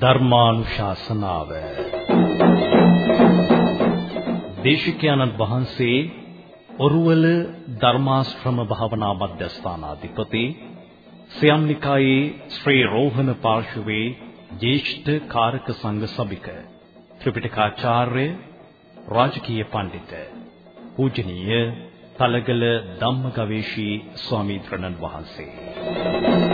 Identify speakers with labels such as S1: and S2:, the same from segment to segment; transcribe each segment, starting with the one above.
S1: ධර්මානුශාසනාව. දේශිකානන් වහන්සේ ඔරුවල ධර්මාශ්‍රම භාවනා මධ්‍යස්ථානාධිපති සියම්නිකායේ ශ්‍රී රෝහණ පාර්ශවයේ ජේෂ්ඨ කාරක සංඝ සභික ත්‍රිපිටකාචාර්ය රාජකීය පඬිත පූජනීය තලගල ධම්මගවේෂී ස්වාමීන් වහන්සේ.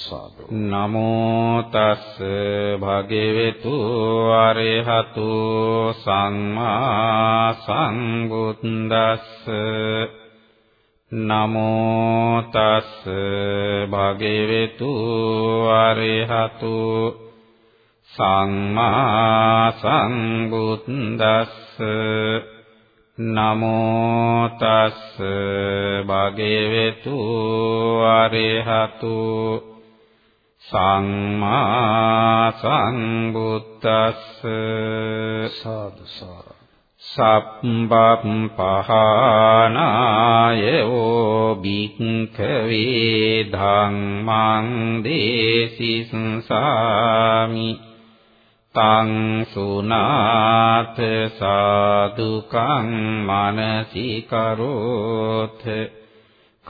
S2: සාදු. නමෝ තස් භගේවතු අරහතු සම්මා සම්බුද්දස්ස. නමෝ තස් භගේවතු අරහතු සම්මා සම්බුද්දස්ස. නමෝ තස් භගේවතු අරහතු සම්මා සම්බුද්දස්ස
S1: සාදු
S2: සබ්බම් පහනායෝ භික්ඛවේ ධම්මං දේසිසාමි. තං සුනාත සාදුකං මනසිකරෝත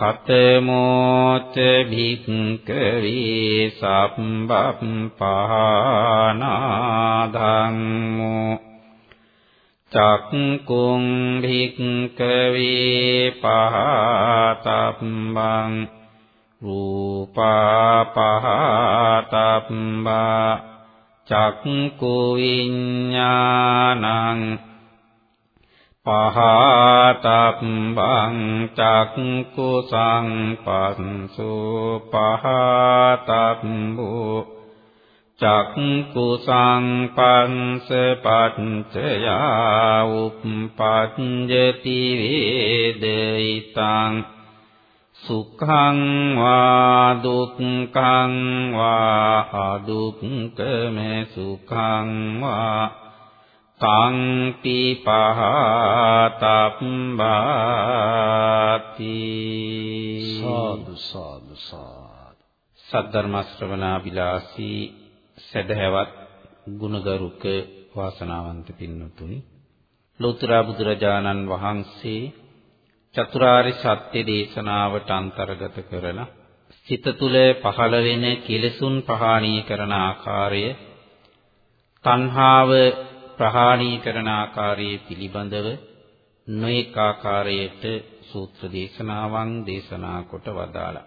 S2: කතමෝච භික්ඛවේ සම්බප්පහානාධම්මෝ චක්කුං භික්ඛවේ පහතම්බං। රූපාපහතම්බා। චක්කු විඥානං පහතබ්බං චක්කු සංපස්සු පහතබ්බෝ චක්කු සංපස්ස පච්චයා උප්පඤ්ජති වේදිතං සුඛං වා දුක්ඛං වා අදුක්ඛම සුඛං වා තං පිපහතබ්බාති
S1: සාදු සාදු සාදු.
S2: සද්ධර්ම ශ්‍රවණා විලාසී සදහැවත් ගුණගරුක වාසනාවන්ත පින්නතුනි ලෝතර බුදුරජාණන් වහන්සේ චතුරාර්ය සත්‍ය දේශනාවට අන්තර්ගත කරන සිත තුළ පහළ වෙන කෙලෙසුන් ප්‍රහාණය කරන ආකාරය තණ්හාව ප්‍රහාණී කරන ආකාරයේ පිළිබඳව නොඑක ආකාරයට සූත්‍ර දේශනාවන් දේශනා කොට වදාලා.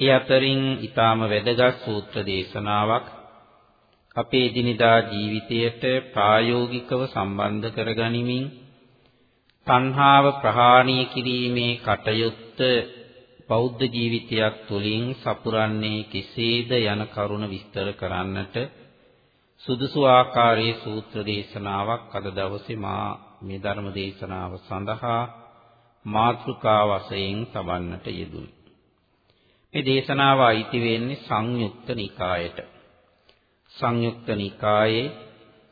S2: ඒ අතරින් ඊටාම වැදගත් සූත්‍ර දේශනාවක් අපේ දිනදා ජීවිතයට ප්‍රායෝගිකව සම්බන්ධ කරගනිමින් තණ්හාව ප්‍රහාණය කිරීමේ කටයුත්ත බෞද්ධ ජීවිතයක් තුළින් සපුරන්නේ කෙසේද යන කරුණ විස්තර කරන්නට සුදුසු ආකාරයේ සූත්‍ර දේශනාවක් අද දවසේ මා මේ ධර්ම දේශනාව සඳහා මාතෘකා වශයෙන් තබන්නට යෙදුනි. මේ දේශනාව අයිති වෙන්නේ සංයුක්ත නිකායට. සංයුක්ත නිකායේ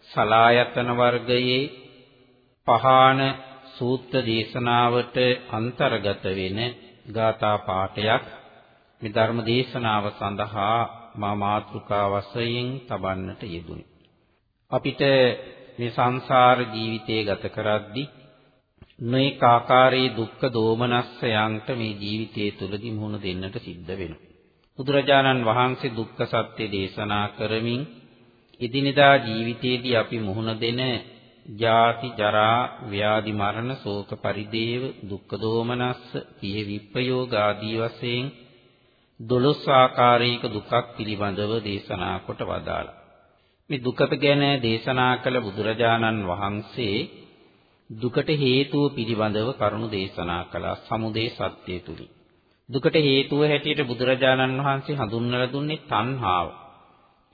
S2: සලායතන වර්ගයේ පහාන සූත්‍ර දේශනාවට අන්තර්ගත වෙන ගාථා පාඨයක් මේ ධර්ම දේශනාව සඳහා මා මාතෘකා වශයෙන් තබන්නට යෙදුනි. අපිට මේ සංසාර ජීවිතය ගත කරද්දී නොඑක ආකාරයේ දුක්ඛ දෝමනස්සයන්ට මේ ජීවිතයේ තුලදී මුහුණ දෙන්නට සිද්ධ වෙනවා. බුදුරජාණන් වහන්සේ දුක්ඛ සත්‍ය දේශනා කරමින් එදිනෙදා ජීවිතයේදී අපි මුහුණ දෙන ජාති ජරා ව්‍යාධි මරණ ශෝක පරිදේව දුක්ඛ දෝමනස්ස පිය විප්පයෝග ආදී වශයෙන් දොළොස් ආකාරයක දුකක් පිළිබඳව දේශනා කොට වදාළා. මේ දුකට ගැන දේශනා කළ බුදුරජාණන් වහන්සේ දුකට හේතුව පිළිබඳව කරුණු දේශනා කළා සමුදේ සත්‍ය තුලින්. දුකට හේතුව හැටියට බුදුරජාණන් වහන්සේ හඳුන්වලා දුන්නේ තණ්හාව.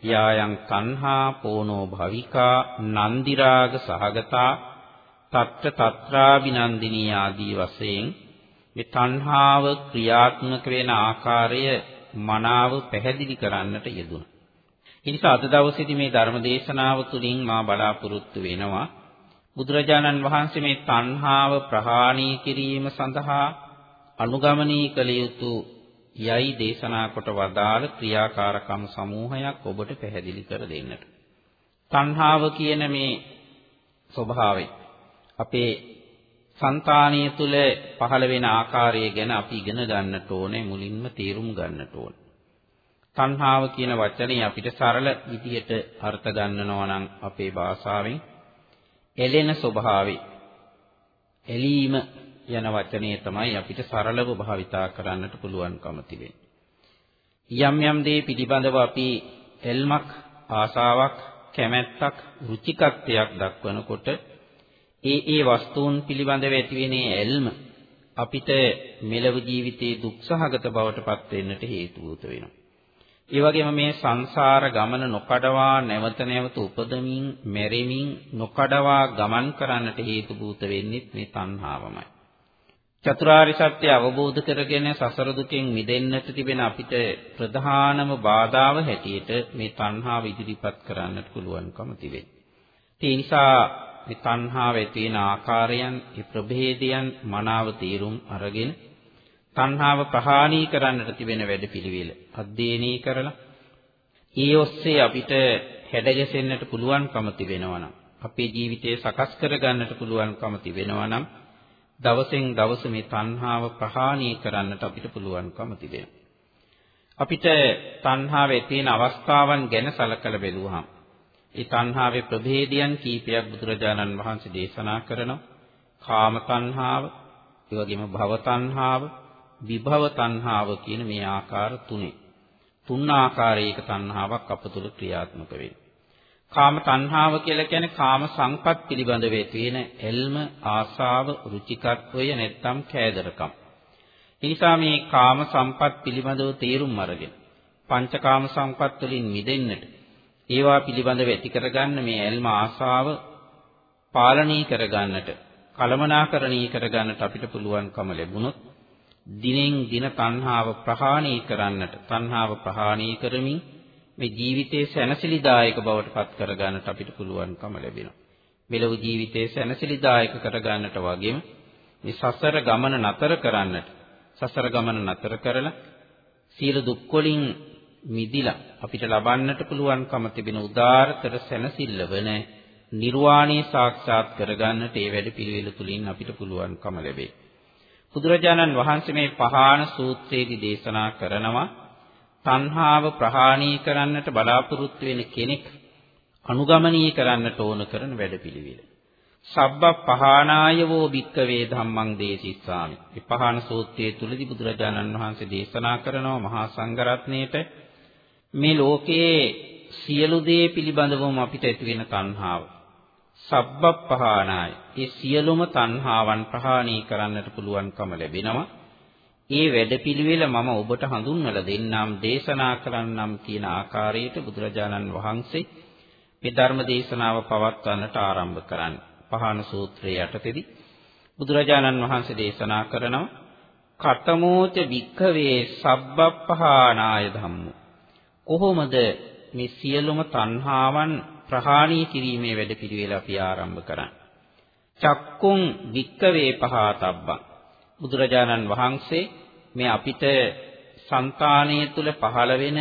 S2: යායන් තණ්හා පෝනෝ භවිකා නන්දි රාග සහගතා తත්‍ර తත්‍රාබිනන්දිනී ආදී වශයෙන් මේ තණ්හාව ක්‍රියාත්මක වෙන ආකාරය මනාව පැහැදිලි කරන්නට යෙදුණා. ඒ නිසා අද දවසේදී මේ ධර්ම දේශනාව තුළින් මා බලාපොරොත්තු වෙනවා බුදුරජාණන් වහන්සේ මේ තණ්හාව ප්‍රහාණය කිරීම සඳහා අනුගමනී කළ යුතු යයි දේශනා කොට වදාළ ක්‍රියාකාරකම් සමූහයක් ඔබට පැහැදිලි කර දෙන්නට. තණ්හාව කියන මේ ස්වභාවය අපේ సంతානිය තුල පහළ වෙන ආකාරය ගැන අපි ඉගෙන ගන්නට ඕනේ මුලින්ම තේරුම් ගන්නට ඕනේ. තණ්හාව කියන වචනේ අපිට සරල විදිහට අර්ථ ගන්නනවා නම් අපේ භාෂාවෙන් එළෙන ස්වභාවය එලීම යන වචනේ තමයි අපිට සරලව භාවිතා කරන්නට පුළුවන්කම තිබෙන්නේ. යම් යම් දේ පිළිබඳව අපි එල්මක් ආසාවක් කැමැත්තක් රුචිකත්වයක් දක්වනකොට ඒ ඒ වස්තුන් පිළිබඳව ඇතිවෙන ඇල්ම අපිට මෙලව ජීවිතයේ දුක්සහගත බවට පත් වෙන්නට හේතු වෙනවා. ඒ වගේම මේ සංසාර ගමන නොකඩවා නැවත නැවත උපදමින් මැරෙමින් නොකඩවා ගමන් කරන්නට හේතු භූත වෙන්නේ මේ තණ්හාවමයි. චතුරාර්ය සත්‍ය අවබෝධ කරගෙන සසර දුකෙන් මිදෙන්නට තිබෙන අපිට ප්‍රධානම බාධාව හැටියට මේ තණ්හාව ඉදිරිපත් කරන්නට පුළුවන්කම තිබෙනවා. ඒ නිසා මේ තණ්හාව ඇති වෙන ආකාරයන්, ඒ ප්‍රභේදයන් මනාව තීරුම් අරගෙන තණ්හාව ප්‍රහාණී කරන්නට තිබෙන වැඩපිළිවෙල අධ්‍යයනය කරලා ඒ ඔස්සේ අපිට හැඩගැසෙන්නට පුළුවන්කම තිබෙනවා නම් අපේ ජීවිතය සකස් කරගන්නට පුළුවන්කම තිබෙනවා නම් දවසෙන් දවස මේ තණ්හාව ප්‍රහාණී කරන්නට අපිට පුළුවන්කම තිබෙනවා. අපිට තණ්හාවේ තියෙන අවස්ථාවන් ගැන සලකලා බැලුවහම ඒ තණ්හාවේ ප්‍රභේදයන් කීපයක් බුදුරජාණන් වහන්සේ දේශනා කරනවා. කාම තණ්හාව, ඒ වගේම භව තණ්හාව, විභව තණ්හාව කියන මේ ආකාර තුනේ. තුන් ආකාරයක තණ්හාවක් අප තුළ ක්‍රියාත්මක වෙනවා. කාම තණ්හාව කියලා කියන්නේ කාම සංපත් පිළිබඳව තියෙන එල්ම, ආසාව, රුචිකත්වය නැත්තම් කෑදරකම්. ඒ නිසා මේ කාම සංපත් පිළිබඳව තේරුම් අරගෙන පංචකාම සංපත් වලින් මිදෙන්නට ඒවා පිළිබඳව ඇති කරගන්න මේ එල්ම ආසාව පාලනය කරගන්නට කලමනාකරණී කරගන්නට අපිට පුළුවන්කම ලැබුණොත් දිනෙන් දින තණ්හාව ප්‍රහාණය කරන්නට තණ්හාව ප්‍රහාණය කරමින් මේ ජීවිතයේ සැනසෙලිදායක බවට පත් කරගන්නට අපිට පුළුවන්කම ලැබෙනවා. මෙලොව ජීවිතයේ සැනසෙලිදායක කරගන්නට වගේම මේ සසර ගමන නතර කරන්නට සසර ගමන නතර කරලා සීල දුක් වලින් මිදිලා අපිට ලබන්නට පුළුවන්කම තිබෙන උදාාරතර සැනසෙල්ල වන නිර්වාණය සාක්ෂාත් කරගන්නට ඒ වැඩ පිළිවෙල තුලින් අපිට පුළුවන්කම ලැබේ. බුදුරජාණන් වහන්සේ මේ පහාන සූත්‍රයේදී දේශනා කරනවා තණ්හාව ප්‍රහාණී කරන්නට බලාපොරොත්තු වෙන කෙනෙක් අනුගමනීය කරන්නට ඕන කරන වැඩපිළිවෙල. සබ්බ පහානායවෝ භික්කවේ ධම්මං දේසිස්සාමි. මේ පහාන සූත්‍රයේ තුලදී බුදුරජාණන් වහන්සේ දේශනා කරනවා මහා සංඝරත්නයේට මේ ලෝකයේ සියලු දේ පිළිබඳවම අපිට ඇති වෙන තණ්හාව. සබ්බප්පහානාය. ඒ සියලුම තණ්හාවන් ප්‍රහාණී කරන්නට පුළුවන්කම ලැබෙනවා. ඒ වැඩපිළිවෙල මම ඔබට හඳුන්වලා දෙන්නම් දේශනා කරන්නම් කියන ආකාරයට බුදුරජාණන් වහන්සේ මේ ධර්ම දේශනාව පවත්වන්නට ආරම්භ කරන්නේ. පහන සූත්‍රයේ යටතේදී බුදුරජාණන් වහන්සේ දේශනා කරනවා කතමෝච වික්ඛවේ සබ්බප්පහානාය ධම්මෝ කොහොමද මේ සියලුම තණ්හාවන් ප්‍රහාණය කිරීමේ වැඩපිළිවෙල අපි ආරම්භ කරන්නේ. චක්කුම් වික්කවේ පහතබ්බං. බුදුරජාණන් වහන්සේ මේ අපිට సంతානය තුල පහළ වෙන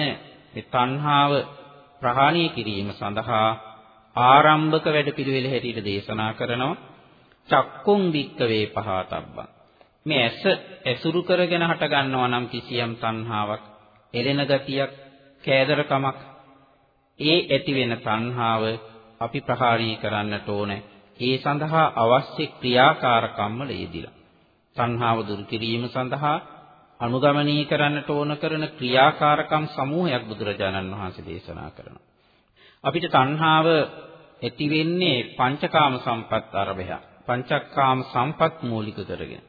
S2: මේ තණ්හාව ප්‍රහාණය කිරීම සඳහා ආරම්භක වැඩපිළිවෙල හැටියට දේශනා කරනවා. චක්කුම් වික්කවේ පහතබ්බං. මේ ඇස ඇසුරු කරගෙන හට ගන්නවා නම් කිසියම් තණ්හාවක් එළෙන ගතියක් කෑදරකමක් ඒ ඇති වෙන තණ්හාව අපි ප්‍රහාණය කරන්නට ඕනේ. ඒ සඳහා අවශ්‍ය ක්‍රියාකාරකම් වල යෙදිලා. තණ්හාව දුරු කිරීම සඳහා අනුගමනය කරන්නට ඕන කරන ක්‍රියාකාරකම් සමූහයක් බුදුරජාණන් වහන්සේ දේශනා කරනවා. අපිට තණ්හාව ඇති වෙන්නේ පංචකාම සම්පත් අරබය. පංචකාම සම්පත් මූලික කරගෙන.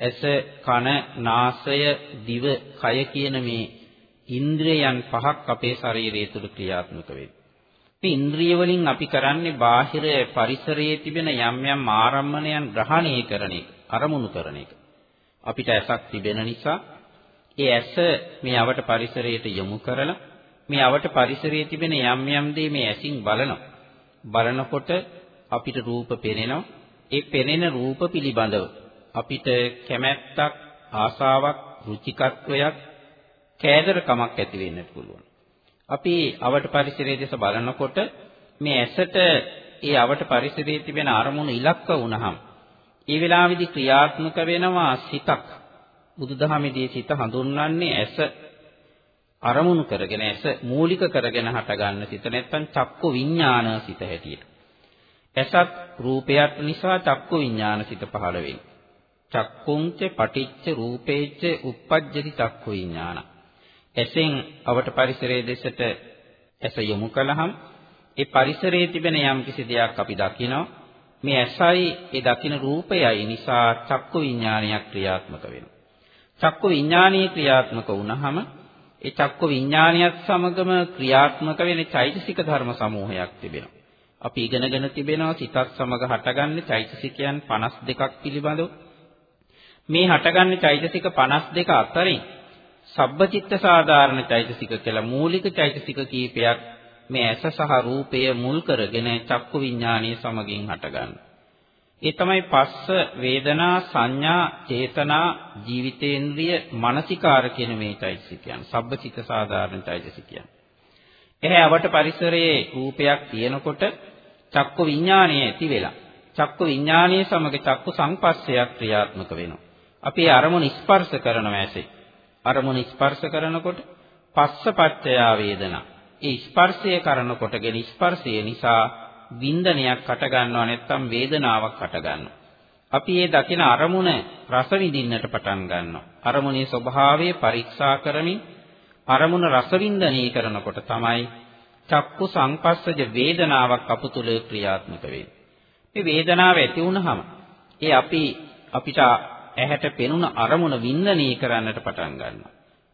S2: ඇස, කන, නාසය, දිව, කය කියන මේ ඉන්ද්‍රියයන් පහක් අපේ ශරීරය තුළ ක්‍රියාත්මක වෙයි. මේ ඉන්ද්‍රිය වලින් අපි කරන්නේ බාහිර පරිසරයේ තිබෙන යම් යම් ආරම්මණයන් ග්‍රහණය කරන එක, අරමුණු කරන එක. අපිට ඇසක් තිබෙන නිසා ඒ ඇස මේ අවට පරිසරයට යොමු කරලා මේ අවට පරිසරයේ තිබෙන යම් යම් දේ මේ ඇසින් බලනවා. බලනකොට අපිට රූප පෙනෙනවා. ඒ පෙනෙන රූප පිළිබඳව අපිට කැමැත්තක්, ආසාවක්, රුචිකත්වයක් කෑදරකමක් ඇති වෙන්නත් පුළුවන්. අපි අවට පරිසරයේ දෙස බලනකොට මේ ඇසට ඒ අවට පරිසරයේ තිබෙන අරමුණු ඉලක්ක වුණහම ඒ වෙලාවේදී ක්‍රියාත්මක වෙනවා සිතක්. බුදුදහමේදී සිත හඳුන්වන්නේ ඇස අරමුණු කරගෙන ඇස මූලික කරගෙන හටගන්න සිත නැත්තම් චක්කු විඥාන සිත හැටියට. ඇසත් රූපයක් නිසා චක්කු විඥාන සිත පහළ වෙන්නේ. චක්කුංච පටිච්ච රූපේච්ච uppajjati චක්කු විඥාන. ඇසෙන් අවට පරිසරයේ දෙසට ඇස යොමු කළහම ඒ පරිසරයේ තිබෙන යම් කිසි දෙයක් අපි දකිනවා. මේ ඇසයි ඒ දකින රූපයයි නිසා චක්කු විඥානයක් ක්‍රියාත්මක වෙනවා. චක්කු විඥානීය ක්‍රියාත්මක වුණහම ඒ චක්කු විඥානියත් සමගම ක්‍රියාත්මක වෙන චෛතසික ධර්ම සමූහයක් තිබෙනවා. අපි ඉගෙනගෙන තිබෙනවා සිතත් සමග හටගන්නේ චෛතසිකයන් 52ක් පිළිබඳව. මේ හටගන්නේ චෛතසික 52 අතරින් සබ්බචිත්ත සාධාරණ චෛතසික කියලා මූලික චෛතසික කීපයක් මේ ඇස සහ රූපය මුල් කරගෙන චක්කු විඥානීය සමගින් හටගන්නවා. ඒ තමයි පස්ස වේදනා සංඥා චේතනා ජීවිතේන්ද්‍රිය මානසිකාර කියන මේ චෛතසිකයන් සබ්බචිත්ත සාධාරණ චෛතසිකයන්. එහේ අවට පරිසරයේ රූපයක් තියෙනකොට චක්කු විඥානය ඇති වෙලා චක්කු විඥානයේ සමග චක්කු සංපස්සයක් ක්‍රියාත්මක වෙනවා. අපි අරමුණ ස්පර්ශ කරනවා ඇසේ. අරමුණ ස්පර්ශ කරනකොට පස්සපච්චය වේදනා. ඒ ස්පර්ශය කරනකොටගෙන ස්පර්ශය නිසා වින්දනයක් හට ගන්නවා නැත්නම් වේදනාවක් හට ගන්නවා. අපි මේ දකින අරමුණ රස විඳින්නට පටන් ගන්නවා. අරමුණේ ස්වභාවය පරීක්ෂා කරමින් අරමුණ රස වින්දනී කරනකොට තමයි චක්කු සංපස්සජ වේදනාවක් අපතුල ක්‍රියාත්මක වෙන්නේ. මේ වේදනාව ඇති වුනහම ඒ අපි අපිට ඇහැට පෙනුන අරමුණ වින්දනී කරන්නට පටන් ගන්නවා.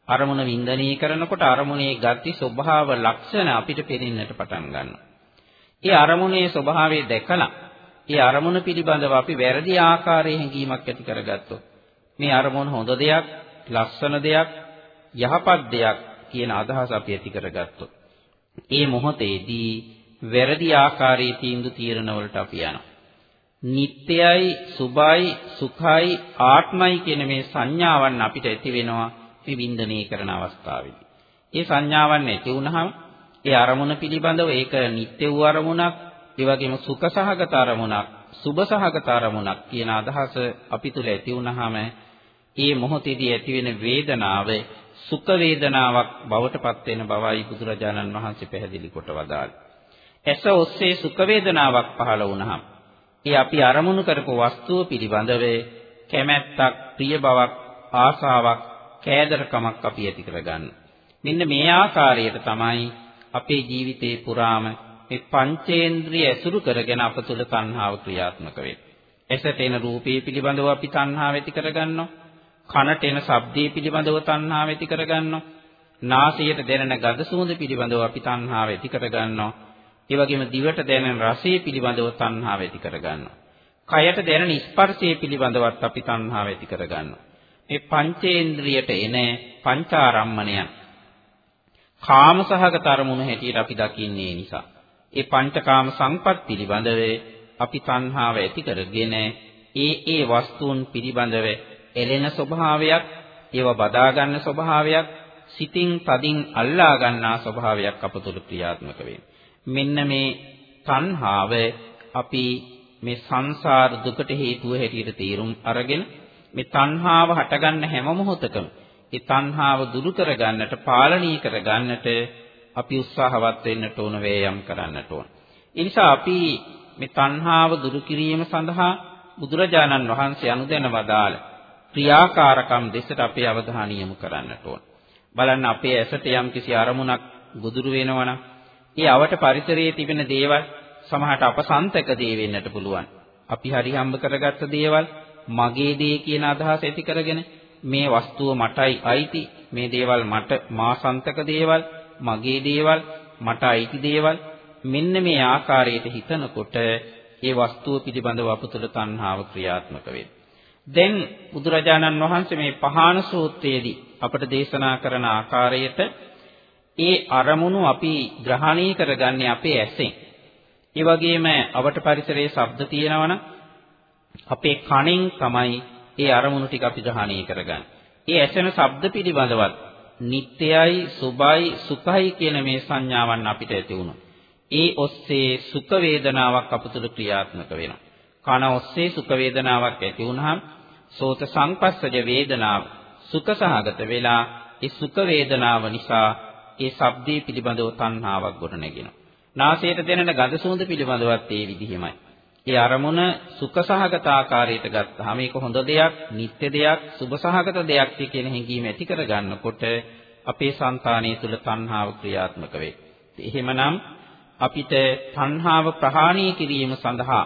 S2: අරමුණ වින්දනී කරනකොට අරමුණේ ගති ස්වභාව ලක්ෂණ අපිට පෙනෙන්නට පටන් ගන්නවා. ඒ අරමුණේ ස්වභාවය දැකලා ඒ අරමුණ පිළිබඳව අපි වැරදි ආකාරයේ හැඟීමක් ඇති කරගත්තොත් මේ අරමුණ හොඳ දෙයක්, ලස්සන දෙයක්, යහපත් දෙයක් කියන අදහස අපි ඇති කරගත්තොත් ඒ මොහොතේදී වැරදි ආකාරයේ තීන්දුව තීරණ වලට අපි යනවා. නිට්ටයයි, සුභයි, සුඛයි, ආත්මයි කියන මේ සංඥාවන් අපිට ඇති වෙනවා මේ වින්දනය කරන අවස්ථාවේදී. ඒ සංඥාවන් නැති වුනහම ඒ අරමුණ පිළිබඳව ඒක නිත්‍ය වූ අරමුණක්, ඒ වගේම සුඛ සහගත අරමුණක්, සුභ සහගත අරමුණක් කියන අදහස අපි තුල ඇති වුනහම ඒ මොහොතේදී ඇති වෙන වේදනාව සුඛ වේදනාවක් බවට පත් වෙන බවයි බුදුරජාණන් වහන්සේ පැහැදිලි කොට වදාළේ. ඇස ඔස්සේ සුඛ වේදනාවක් පහළ වුණහම ඒ අපි අරමුණු කරපු වස්තුව පිළිබඳව කැමැත්තක්, ප්‍රිය බවක්, ආසාවක්, කෑදරකමක් අපි ඇති කරගන්න. මෙන්න මේ ආකාරයට තමයි අපේ ජීවිතේ පුරාම මේ පංචේන්ද්‍රිය ඇසුරු කරගෙන අප තුළ තණ්හාව ක්‍රියාත්මක වෙන්නේ. ඇසට එන රූපේ පිළිබඳව අපි තණ්හාව ඇති කරගන්නවා. කනට එන ශබ්දේ පිළිබඳව තණ්හාව ඇති කරගන්නවා. නාසයට දැනෙන ගඳ සුවඳ පිළිබඳව අපි තණ්හාව ඇති කරගන්නවා. ඒ වගේම දිවට දැනෙන රසය පිළිබඳව තණ්හාව ඇති කරගන්නවා. කයට දැනෙන ස්පර්ශය පිළිබඳවත් අපි තණ්හාව ඇති කරගන්නවා. මේ පංචේන්ද්‍රියට එන පංචාරම්මණයන් කාමසහගත අරමුණු හැටියට අපි දකින්නේ නිසා ඒ පංචකාම සංපත් පිළිබඳව අපි තණ්හාව ඇති කරගෙන ඒ ඒ වස්තුන් පිළිබඳව එළෙන ස්වභාවයක් ඒව බදා ගන්න ස්වභාවයක් සිතින් තදින් අල්ලා ගන්නා ස්වභාවයක් අපතුල ක්‍රියාත්මක මෙන්න මේ තණ්හාව අපි මේ සංසාර දුකට හේතුව හැටියට තීරුම් අරගෙන මේ තණ්හාව හටගන්න හැම මොහොතකම ඒ තණ්හාව දුරු කරගන්නට පාලනීය කරගන්නට අපි උත්සාහවත් වෙන්නට ඕන වේයම් කරන්නට ඕන. ඒ නිසා අපි මේ තණ්හාව දුරු කිරීම සඳහා බුදුරජාණන් වහන්සේ අනුදැන වදාළ ක්‍රියාකාරකම් දෙසට අපේ අවධානය යොමු කරන්නට ඕන. බලන්න අපේ ඇසට යම් කිසි අරමුණක් ගොදුරු වෙනවනම් ඒ අවට පරිසරයේ තිබෙන දේවල් සමහරට අපසන්තක දේ වෙන්නට පුළුවන්. අපි හරි හම්බ කරගත්ත දේවල් මගේ දේ කියන අදහස ඇති කරගෙන මේ වස්තුව මටයි අයිති මේ දේවල් මට මාසන්තක දේවල් මගේ දේවල් මට අයිති දේවල් මෙන්න මේ ආකාරයට හිතනකොට ඒ වස්තුව පිළිබඳව අපතුල තණ්හාව ක්‍රියාත්මක දැන් බුදුරජාණන් වහන්සේ මේ පහාන සූත්‍රයේදී අපට දේශනා කරන ආකාරයට ඒ අරමුණු අපි ග්‍රහණය කරගන්නේ අපේ ඇසෙන්. ඒ වගේම අවට පරිසරයේ ශබ්ද තියෙනවනම් අපේ කණෙන් තමයි ඒ අරමුණු ටික අපි ග්‍රහණය කරගන්නේ. ඒ ඇසෙන ශබ්ද පිළිබඳවත් නිට්ටයයි, සුභයි, සුඛයි කියන මේ සංඥාවන් අපිට ඇති වුණා. ඒ ඔස්සේ සුඛ වේදනාවක් අපතුල ක්‍රියාත්මක වෙනවා. කන ඔස්සේ සුඛ වේදනාවක් ඇති වුනහම සෝත සංපස්සජ වේදනාව සුඛ සහගත වෙලා ඒ සුඛ වේදනාව නිසා ඒ ශබ්දේ පිළිබඳව තණ්හාවක් ගොඩනගෙනවා. නාසයට දැනෙන ගඳ සුවඳ පිළිබඳවත් ඒ විදිහමයි. ඒ අරමුණ සුඛ සහගත ආකාරයට ගත්තාම මේක හොඳ දෙයක්, නිත්‍ය දෙයක්, සුභ සහගත දෙයක් කියන හැඟීම ඇති කරගන්නකොට අපේ సంతානය තුළ තණ්හාව ක්‍රියාත්මක වේ. එහෙමනම් අපිට තණ්හාව ප්‍රහාණය කිරීම සඳහා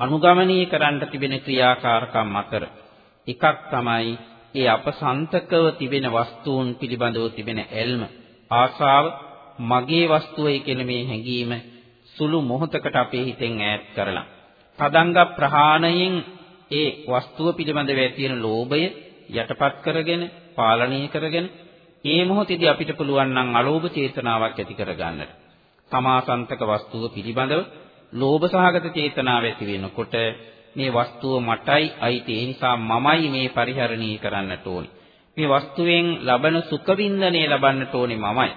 S2: අනුගමනය කරන්න තිබෙන ක්‍රියාකාරකම් අතර එකක් තමයි ඒ අපසන්තකව තිබෙන වස්තුන් පිළිබඳව තිබෙන ඇල්ම ආශාව මගේ වස්තුවයි කියන මේ හැඟීම සුළු මොහොතකට අපේ හිතෙන් ඈත් කරලා. තදංග ප්‍රහාණයෙන් ඒ වස්තුව පිළිබඳව ඇතිවන ලෝභය යටපත් කරගෙන පාලනය කරගෙන ඒ මොහොතේදී අපිට පුළුවන් නම් අලෝභ චේතනාවක් ඇති කරගන්නට. තමාසන්තක වස්තුව පිළිබඳව ලෝභ සහගත චේතනාව ඇති වෙනකොට මේ වස්තුව මටයි අයිති. ඒ නිසා මමයි මේ පරිහරණය කරන්නට ඕනේ. මේ වස්තුවෙන් ලබන සුඛ වින්දනය ලබන්නට ඕනේ මමයි.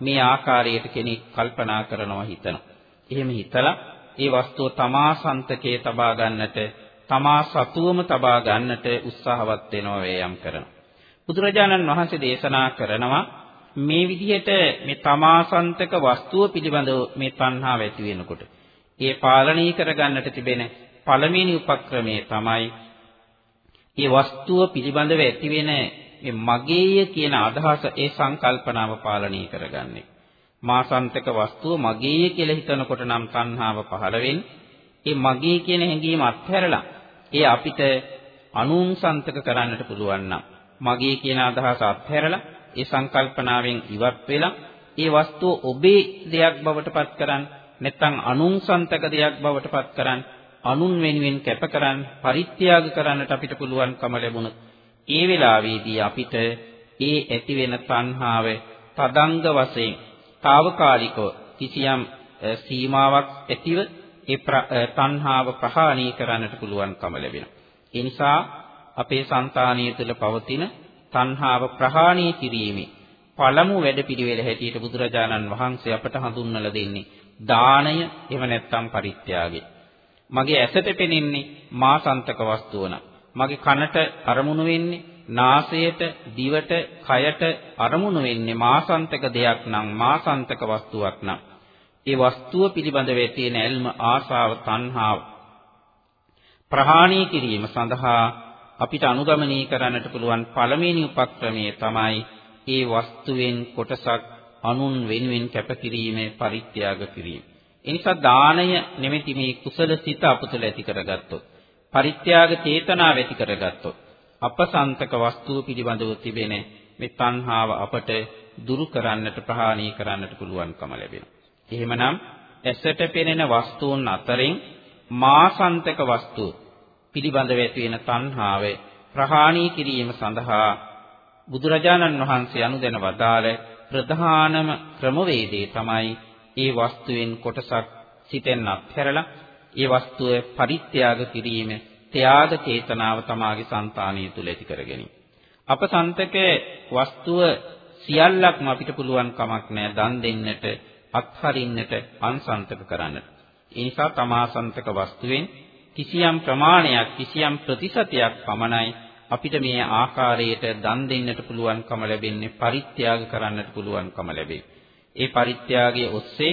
S2: මේ ආකාරයට කෙනෙක් කල්පනා කරනවා හිතනවා. එහෙම හිතලා ඒ වස්තුව තමා සන්තකේ තබා ගන්නට තමා සතුවම තබා ගන්නට උත්සාහවත් වෙනවා වේයම් කරනවා. බුදුරජාණන් වහන්සේ දේශනා කරනවා මේ විදිහට මේ තමාසන්තක වස්තුව පිළිබඳව මේ තණ්හාව ඇති වෙනකොට. ඒ පාලනය කරගන්නට තිබෙන පළවෙනි උපක්‍රමය තමයි මේ වස්තුව පිළිබඳව ඇති වෙන මේ මගේය කියන අදහස ඒ සංකල්පනාව පාලනය කරගන්නේ. මාසන්තක වස්තුව මගේය කියලා හිතනකොට නම් තණ්හාව පහළ වෙන්නේ. ඒ මගේ කියන හැඟීම අත්හැරලා ඒ අපිට අනුන්සන්තක කරන්නට පුළුවන් නම් මගේ කියන අදහස අත්හැරලා ඒ සංකල්පනාවෙන් ඉවත් වෙලා ඒ වස්තුව ඔබේ දෙයක් බවට පත් කරන්න නැත්නම් අනුන්සන්තක දෙයක් බවට පත් කරන්න අනුන් වෙනුවෙන් කැප කරන්න පරිත්‍යාග කරන්නට අපිට පුළුවන්කම ලැබුණොත් ඒ වෙලාවේදී අපිට ඒ ඇති වෙන තණ්හාව තදංග වශයෙන් తాවකාලිකව කිසියම් සීමාවක් ඇතිව ඒ තණ්හාව ප්‍රහාණය කරන්නට පුළුවන්කම ලැබෙනවා. ඒ නිසා අපේ సంతානය තුළ පවතින තණ්හාව ප්‍රහාණය කිරීමේ පළමු වැඩපිළිවෙල හැටියට බුදුරජාණන් වහන්සේ අපට හඳුන්වලා දෙන්නේ දාණය එහෙම නැත්නම් පරිත්‍යාගය. මගේ ඇසට පෙනෙන්නේ මා සන්තක වස්තුව නම් මගේ කනට අරමුණු වෙන්නේ නාසයට, දිවට, කයට අරමුණු වෙන්නේ මාසන්තක දෙයක් නම් මාසන්තක වස්තුවක් නම් ඒ වස්තුව පිළිබඳව තියෙන ඇල්ම ආශාව තණ්හාව ප්‍රහාණය කිරීම සඳහා අපිට අනුගමනය කරන්නට පුළුවන් පළවෙනි උපක්‍රමය තමයි ඒ වස්තුවෙන් කොටසක් අනුන් වෙනුවෙන් කැපකිරීමේ පරිත්‍යාග කිරීම. ඒ නිසා දානය නෙමෙති මේ කුසල සිත අපතුල ඇති කරගත්තොත් පරිත්‍යාග චේතනාව ඇති කරගත්තොත් අපසන්තක වස්තුව පිළිබඳව තිබෙන මේ තණ්හාව අපට දුරු කරන්නට ප්‍රහාණය කරන්නට පුළුවන්කම ලැබෙනවා. එහෙමනම් ඇසට පෙනෙන වස්තුන් අතරින් මාසන්තක වස්තුව පිළිබඳව ඇති වෙන තණ්හාව ප්‍රහාණය කිරීම සඳහා බුදුරජාණන් වහන්සේ අනුදැන වදාළ ප්‍රධානම ක්‍රමවේදය තමයි ඒ වස්තුවෙන් කොටසක් සිතෙන් අත්හැරලා ඒ වස්තුව පරිත්‍යාග කිරීම ත්‍යාග චේතනාව තමාගේ సంతානිය තුල ඇති කර ගැනීම. අප සන්තකේ වස්තුව සියල්ලක්ම අපිට පුළුවන් කමක් නැහැ දන් දෙන්නට, අත්හරින්නට, අන්සන්තක කරන්නට. ඒ නිසා තමා සන්තක වස්තුවෙන් කිසියම් ප්‍රමාණයක් කිසියම් ප්‍රතිශතයක් පමණයි අපිට මේ ආකාරයට දන් දෙන්නට පුළුවන්කම ලැබෙන්නේ පරිත්‍යාග කරන්නට පුළුවන්කම ලැබේ. ඒ පරිත්‍යාගයේ ඔස්සේ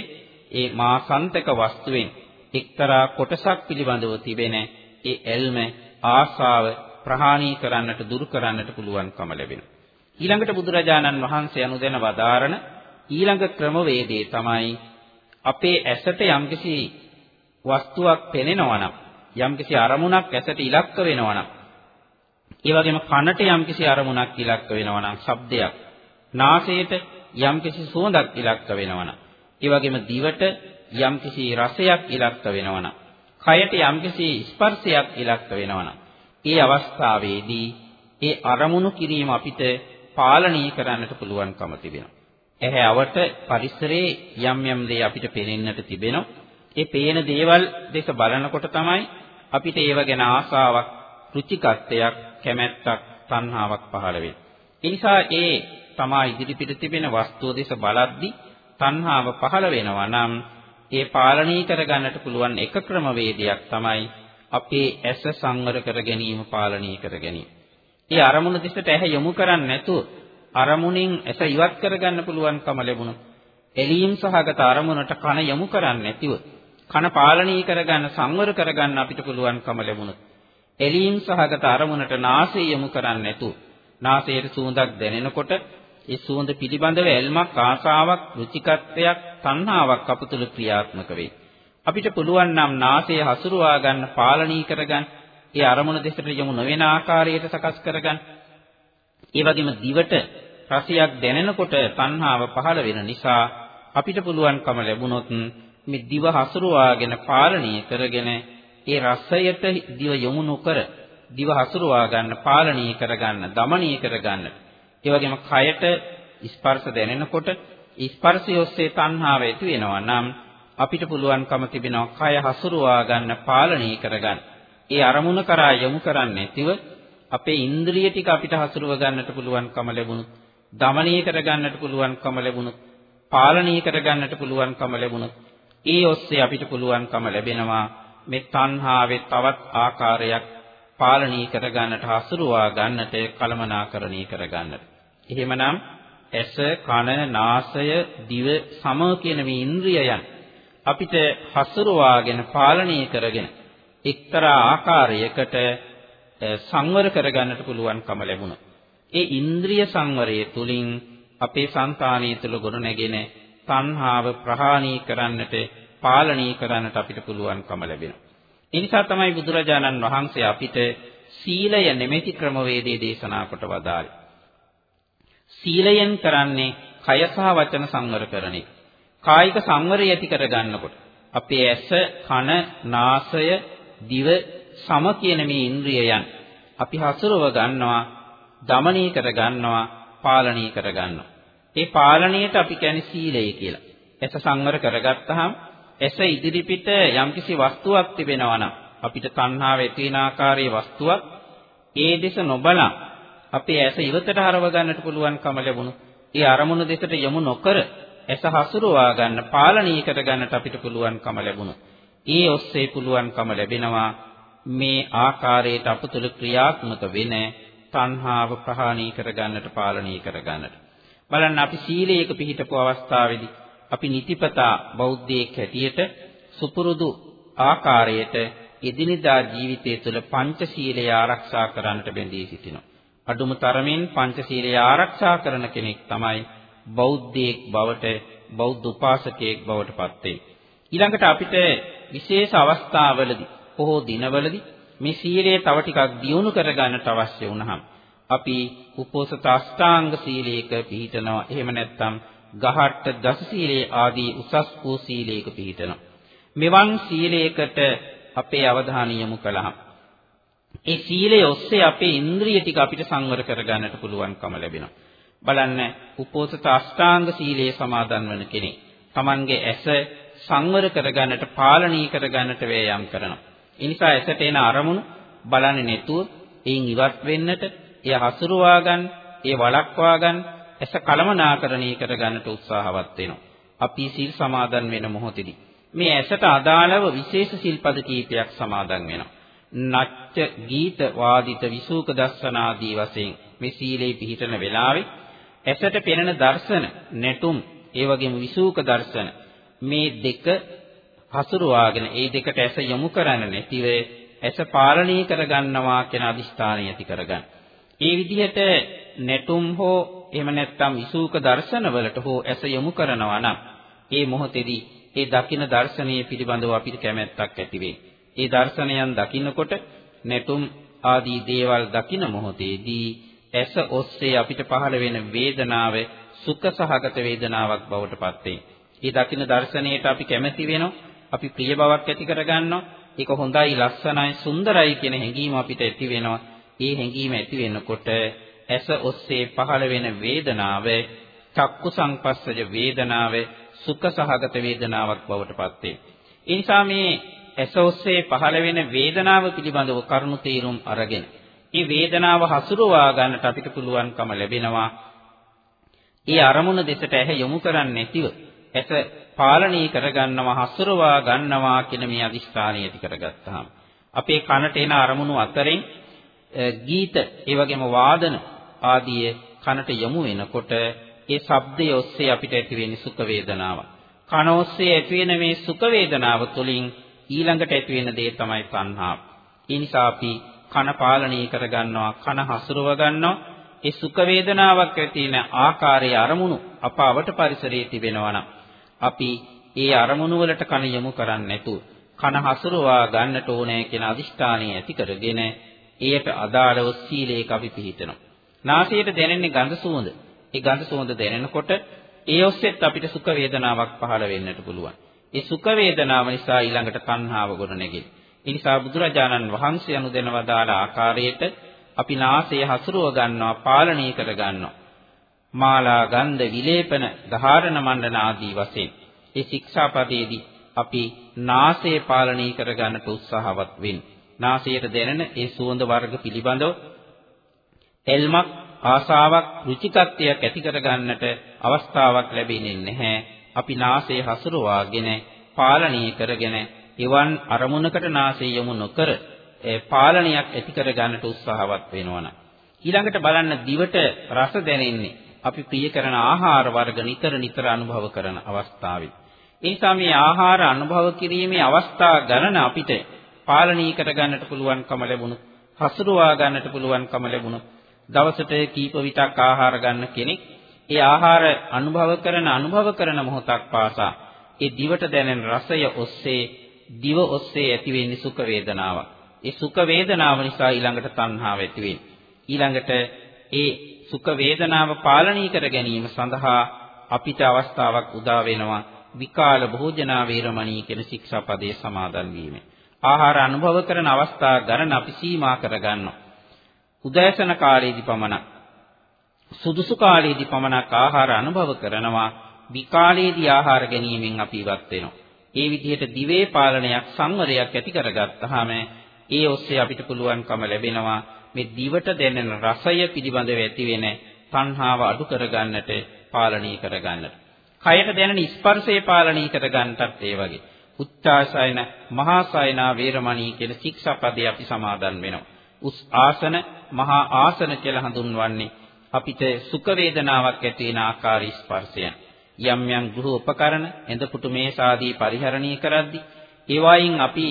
S2: ඒ මාසන්තක වස්තුවෙන් එක්තරා කොටසක් පිළිබඳව තිබෙන ඒ ඇල්ම ආශාව ප්‍රහාණය කරන්නට දුරු කරන්නට පුළුවන්කම ලැබෙනවා. ඊළඟට බුදුරජාණන් වහන්සේ අනුදැන වදාරන ඊළඟ ක්‍රමවේදය තමයි අපේ ඇසට යම්කිසි වස්තුවක් පෙනෙනවා නම් යම්කිසි අරමුණක් ඇසට ඉලක්ක වෙනවා නම් ඒ වගේම කනට යම්කිසි අරමුණක් ඉලක්ක වෙනවා නම් ශබ්දයක් නාසයට යම්කිසි සුවඳක් ඉලක්ක වෙනවා නම් ඒ වගේම දිවට යම්කිසි රසයක් ඉලක්ක වෙනවා නම් කයට යම්කිසි ස්පර්ශයක් ඉලක්ක වෙනවා නම් ඒ අවස්ථාවේදී ඒ අරමුණු කිරීම අපිට පාලනය කරන්නට පුළුවන්කම තිබෙනවා. ඇහැ අවට පරිසරයේ යම් යම් දේ අපිට පේනෙන්නට තිබෙනවා. ඒ පේන දේවල් දෙක බලනකොට තමයි අපිට ඒව ගැන ආසාවක්, රුචිකත්වයක්, කැමැත්තක්, තණ්හාවක් පහළ වෙන්නේ. ඒ නිසා ඒ තමා ඉදිරිපිට තිබෙන වස්තුව දෙස බලද්දී තණ්හාව පහළ වෙනවා නම් ඒ පාලනී කරගන්නට පුළුවන් එක ක්‍රමවේදයක් තමයි අපේ ඇස සංවර කර ගැනීම පාලනී කර ගැනීම. ඒ අරමුණ දිහට ඇහැ යොමු කරන්නේ නැතුව අරමුණෙන් ඇස ඉවත් කරගන්න පුළුවන්කම ලැබුණොත් එලීම් සහගත අරමුණට කන යොමු කරන්නේ නැතිව කන පාලනී කරගන්න සංවර කරගන්න අපිට පුළුවන්කම ලැබුණොත් එලීම් සහගත අරමුණට නාසය යොමු කරන්නේ නැතුව නාසයේ සුවඳක් දැනෙනකොට ඒ සුවඳ පිළිබඳව ඇල්මක් ආසාවක් රුචිකත්වයක් තණ්හාවක් අපතුල ක්‍රියාත්මක වේ. අපිට පුළුවන් නම් නාසය හසුරුවා ගන්න පාලනී කරගන්න ඒ අරමුණ දෙසට යොමු නොවන ආකාරයට සකස් කරගන්න. ඒ වගේම දිවට රසයක් දැනෙනකොට තණ්හාව පහළ වෙන නිසා අපිට පුළුවන්කම ලැබුණොත් මේ දිව හසුරුවාගෙන පාලනීය කරගෙන ඒ රසයට දිව යොමු නොකර දිව හසුරුවා ගන්න පාලනීය කරගන්න දමනීය කරගන්න ඒ වගේම කයට ස්පර්ශ දැනෙනකොට ස්පර්ශය ඔස්සේ තණ්හාව ඇති වෙනවා නම් අපිට පුළුවන්කම තිබෙනවා කය හසුරුවා ගන්න පාලනීය කරගන්න ඒ අරමුණ කරා යොමු කරන්නේ නැතිව අපේ ඉන්ද්‍රිය ටික අපිට හසුරුව ගන්නට පුළුවන්කම ලැබුණොත් දමනීය කරගන්නට පුළුවන්කම ලැබුණොත් පාලනීය කරගන්නට පුළුවන්කම ලැබුණොත් ඒ ඔස්සේ අපිට පුළුවන්කම ලැබෙනවා මේ තණ්හාවේ තවත් ආකාරයක් පාලනී කරගන්නට හසුරුවා ගන්නට කලමනාකරණී කරගන්නට. එහෙමනම් ඇස, කන, නාසය, දිව, සම කියන මේ ඉන්ද්‍රියයන් අපිට හසුරුවාගෙන පාලනී කරගෙන එක්තරා ආකාරයකට සංවර කරගන්නට පුළුවන්කම ලැබුණා. ඒ ඉන්ද්‍රිය සංවරය තුලින් අපේ సంతානිය තුල ගොඩනැගෙන තණ්හාව ප්‍රහාණී කරන්නට පාලනී කරන්නට අපිට පුළුවන්කම ලැබෙනවා. ඒ නිසා තමයි බුදුරජාණන් වහන්සේ අපිට සීලය නෙමෙති ක්‍රමවේදයේ දේශනා කොට වදාළේ. සීලයෙන් කරන්නේ කය සහ වචන සංවර කරන එක. කායික සංවරය ඇති කරගන්නකොට අපේ ඇස, කන, නාසය, දිව සම කියන මේ ඉන්ද්‍රියයන් අපි හසුරව ගන්නවා, দমনී කර ගන්නවා, පාලනී කර ගන්නවා. ඒ පාලනයට අපි කියන්නේ සීලය කියලා. ඇස සංවර කරගත්තාම ඇස ඉදිරිපිට යම්කිසි වස්තුවක් තිබෙනවා නම් අපිට තණ්හාව ඇති වෙන ආකාරයේ වස්තුවක් ඒ දෙස නොබලා අපේ ඇස ඉවතට හරව ගන්නට පුළුවන්කම ලැබුණු. ඒ අරමුණු දෙසට යොමු නොකර ඇස හසුරුවා ගන්න පාලනීය කර ගන්නට අපිට පුළුවන්කම ලැබුණා. ඒ ඔස්සේ පුළුවන්කම ලැබෙනවා මේ ආකාරයට අපතුල ක්‍රියාත්මක වෙන තණ්හාව ප්‍රහාණී කර ගන්නට පාලනීය කර ගන්නට. බලන්න අපි සීලයක පිහිටපු අවස්ථාවේදී අපි නිතිපතා බෞද්ධයෙක් හැටියට සුපුරුදු ආකාරයට එදිනෙදා ජීවිතය තුළ පංචශීලය ආරක්ෂා කරන්නට බැඳී සිටිනවා. අඩුම තරමින් පංචශීලය ආරක්ෂා කරන කෙනෙක් තමයි බෞද්ධයෙක් බවට බෞද්ධ උපාසකයෙක් බවට පත් ඊළඟට අපිට විශේෂ අවස්ථාවලදී බොහෝ දිනවලදී මේ සීලය තව ටිකක් දියුණු කරගන්නට අවශ්‍ය වුණහම අපි උපෝසත අෂ්ටාංග සීලයක පිළිපිටනවා. එහෙම නැත්නම් ගහට්ට දස සීලයේ ආදී උසස් වූ සීලයක පිළිපිටනවා. මෙවන් සීලයකට අපේ අවධානය යොමු කළාම ඒ සීලය ඔස්සේ අපේ ඉන්ද්‍රිය ටික අපිට සංවර කරගන්නට පුළුවන්කම ලැබෙනවා. බලන්න උපෝසත අෂ්ටාංග සීලයේ සමාදන් වන කෙනෙක් Tamange ඇස සංවර කරගන්නට පාලනීය කරගන්නට වෑයම් කරනවා. ඒ නිසා ඇසට එන අරමුණු බලන්නේ නැතුව එයින් ඉවත් වෙන්නට, එය හසුරුවා ගන්න, එය වළක්වා ගන්න, ඇස කලමනාකරණී කරගන්නට උත්සාහවත් වෙනවා. අපි සීල් සමාදන් වෙන මොහොතේදී මේ ඇසට අදාළව විශේෂ සිල්පද කීපයක් සමාදන් වෙනවා. නච්ච ගීත වාදිත විසූක දස්සන ආදී වශයෙන් මේ සීලේ පිහිටන වෙලාවේ ඇසට පෙනෙන දර්ශන නැටුම් ඒ වගේම විසූක දර්ශන මේ දෙක හසුරුවාගෙන ඒ දෙකට ඇස යොමු කරන්න නැතිව ඇස පාලනය කරගන්නවා කියන අදිස්ථානය ඇති කරගන්න. ඒ විදිහට නැටුම් හෝ එහෙම නැත්නම් විසූක දර්ශනවලට හෝ ඇස යොමු කරනවා නම් ඒ මොහොතේදී ඒ දකින දර්ශනීය පිළිබඳව අපිට කැමැත්තක් ඇති වෙයි. ඒ දර්ශනයන් දකින්නකොට නැටුම් ආදී දේවල් දකින මොහොතේදී ඇස ඔස්සේ අපිට පහළ වෙන වේදනාව සුඛ සහගත වේදනාවක් බවට පත් වෙයි. ඒ දකින දර්ශනයට අපි කැමැති වෙනවා. අපි ප්‍රිය බවක් ඇති කරගන්නවා. ඒක හොඳයි, ලස්සනයි, සුන්දරයි කියන හැඟීම අපිට ඇති වෙනවා. ඒ හැඟීම ඇති වෙනකොට ඇස ඔස්සේ පහළ වෙන වේදනාව චක්කු සංපස්සජ වේදනාව සුඛ සහගත වේදනාවක් බවට පත් වේ. ඒ නිසා මේ ඇස ඔස්සේ පහළ වෙන වේදනාව පිළිබඳව කරුණු තීරුම් අරගෙන මේ වේදනාව හසුරුවා ගන්නට අපිට පුළුවන්කම ලැබෙනවා. ඒ අරමුණ දෙසට ඇහැ යොමු කරන්නේ නැතිව ඇස පාලනය කරගන්නවා හසුරවා ගන්නවා කියන මේ අදිස්ථානය ඇති කරගත්තාම අපේ කනට එන අරමුණු අතරින් ගීත ඒ වගේම වාදන ආදී කනට යොමු වෙනකොට ඒ ශබ්දය ඔස්සේ අපිට ඇති වෙන සුඛ වේදනාව. කන ඔස්සේ ඇති වෙන මේ සුඛ වේදනාව තුළින් ඊළඟට ඇති වෙන දේ තමයි තණ්හාව. ඒ නිසා අපි කන පාලනය කරගන්නවා, කන හසුරව ගන්නවා. ඒ සුඛ වේදනාවක් ඇති වෙන ආකාරයේ අරමුණු අප අවට පරිසරයේ තිබෙනවා නම් අපි ඒ අරමුණු වලට කන යොමු කරන්නේ නැතුව කන හසුරවා ගන්නට ඕනේ කියන අදිෂ්ඨානය ඇති කරගෙන එයට අදාළව සීලයක අපි පිළිතනවා. නාසයට දැනෙන්නේ ගඳ සුවඳ. ඒ ගඳ සුවඳ දැනෙනකොට ඒ ඔස්සෙත් අපිට සුඛ වේදනාවක් පහළ වෙන්නට පුළුවන්. ඒ සුඛ වේදනාව නිසා ඊළඟට තණ්හාව ගොඩ නැගෙයි. ඒ නිසා බුදුරජාණන් වහන්සේ අනුදෙන වදාළ ආකාරයට අපි නාසය හසුරුව ගන්නවා, පාලනය කර ගන්නවා. මාලා ගන්ධ විලේපන ධාරණ මණ්ඩන ආදී වශයෙන් ඒ ශික්ෂාපදයේදී අපි නාසය පාලනය කර ගන්නට උත්සාහවත් වෙන්න. නාසයට දැනෙන ඒ සුවඳ වර්ග පිළිබඳව එල්මක් ආසාවක් රුචිකත්වයක් ඇති කර ගන්නට අවස්ථාවක් ලැබෙන්නේ නැහැ. අපි නාසය හසුරුවාගෙන පාලනය කරගෙන එවන් අරමුණකට නාසය යොමු නොකර පාලනයක් ඇති කර ගන්නට උත්සාහවත් වෙනවනම් ඊළඟට බලන්න දිවට රස දැනෙන්නේ අපි ප්‍රිය කරන ආහාර වර්ග නිතර නිතර අනුභව කරන අවස්ථාවේ. ඒ නිසා මේ ආහාර අනුභව කිරීමේ අවස්ථා ගණන අපිට පාලනය කර ගන්නට පුළුවන්කම ලැබුණොත්, හසුරුවා ගන්නට පුළුවන්කම ලැබුණොත්, දවසට කීප විටක් ආහාර ගන්න කෙනෙක් ඒ ආහාර අනුභව කරන අනුභව කරන මොහොතක් පාසා ඒ දිවට දැනෙන රසය ඔස්සේ දිව ඔස්සේ ඇතිවෙන්නේ සුඛ වේදනාවක්. ඒ සුඛ වේදනාව නිසා ඊළඟට තණ්හාව ඇති වෙන්නේ. ඊළඟට ඒ සුඛ වේදනාව පාලනය කර ගැනීම සඳහා අපිට අවස්ථාවක් උදා වෙනවා විකාල භෝජනා වේරමණී කියන ශික්ෂාපදයේ සමාදන් වීම. ආහාර අනුභව කරන අවස්ථා ගණන අපි සීමා කරගන්නවා. උදෑසන කාලයේදී පමණක් සුදුසු කාලයේදී පමණක් ආහාර අනුභව කරනවා විකාලයේදී ආහාර ගැනීමෙන් අපි ඉවත් වෙනවා. ඒ විදිහට දිවේ පාලනයක් සංවරයක් ඇති කරගත්තාම ඒ ඔස්සේ අපිට පුළුවන්කම ලැබෙනවා මේ දිවට දැනෙන රසය පිළිබඳව ඇතිවෙන තණ්හාව අඩු කරගන්නට පාලනය කරගන්නට. කයට දැනෙන ස්පර්ශය පාලනය කරගන්නටත් ඒ වගේ. උච්චාසයන මහාසයනා වේරමණී කියන ශික්ෂාපදේ අපි සමාදන් වෙනවා. උස් ආසන මහා ආසන කියලා හඳුන්වන්නේ අපිට සුඛ වේදනාවක් ඇති වෙන ආකාරي ස්පර්ශයන්. යම් යම් ගෘහ උපකරණ එඳ පුටු මේසාදී පරිහරණය කරද්දී ඒවායින් අපි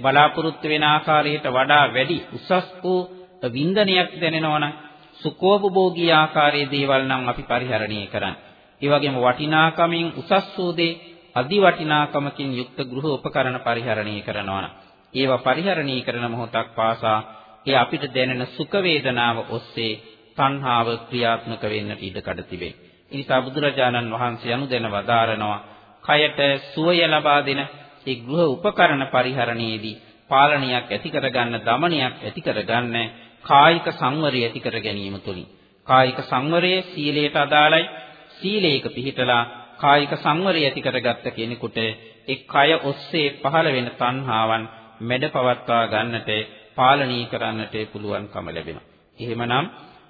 S2: බලාපොරොත්තු වෙන ආකාරයට වඩා වැඩි උසස් වූ වින්දනයක් දැනෙනවනම් සුඛෝපභෝගී ආකාරයේ දේවල් නම් අපි පරිහරණය කරන්නේ. ඒ වගේම වටිනාකමින් උසස් වූ දේ අදි වටිනාකමකින් යුක්ත ගෘහ උපකරණ පරිහරණය කරනවා. ඒවා පරිහරණය කරන මොහොතක් පාසා ඒ අපිට දැනෙන සුඛ වේදනාව ඔස්සේ තණ්හාව ක්‍රියාත්මක වෙන්නට ඉඩ කඩ තිබේ. ඒ නිසා බුදුරජාණන් වහන්සේ අනුදැන වදාරනවා කයට සුවය ලබා දෙන ඒ ගෘහ උපකරණ පරිහරණයේදී පාලනයක් ඇති කරගන්න, දමනයක් ඇති කරගන්න කායික සංවරය ඇති කර ගැනීම තුලින්. කායික සංවරයේ සීලයට අදාළයි. සීලයක පිහිටලා කායික සංවරය ඇති කරගත්ත කෙනෙකුට ඒ කය ඔස්සේ පහළ වෙන තණ්හාවන් මැඩපවත්වා ගන්නට පාලනය කරන්නට පුළුවන්කම ලැබෙනවා. එහෙමනම්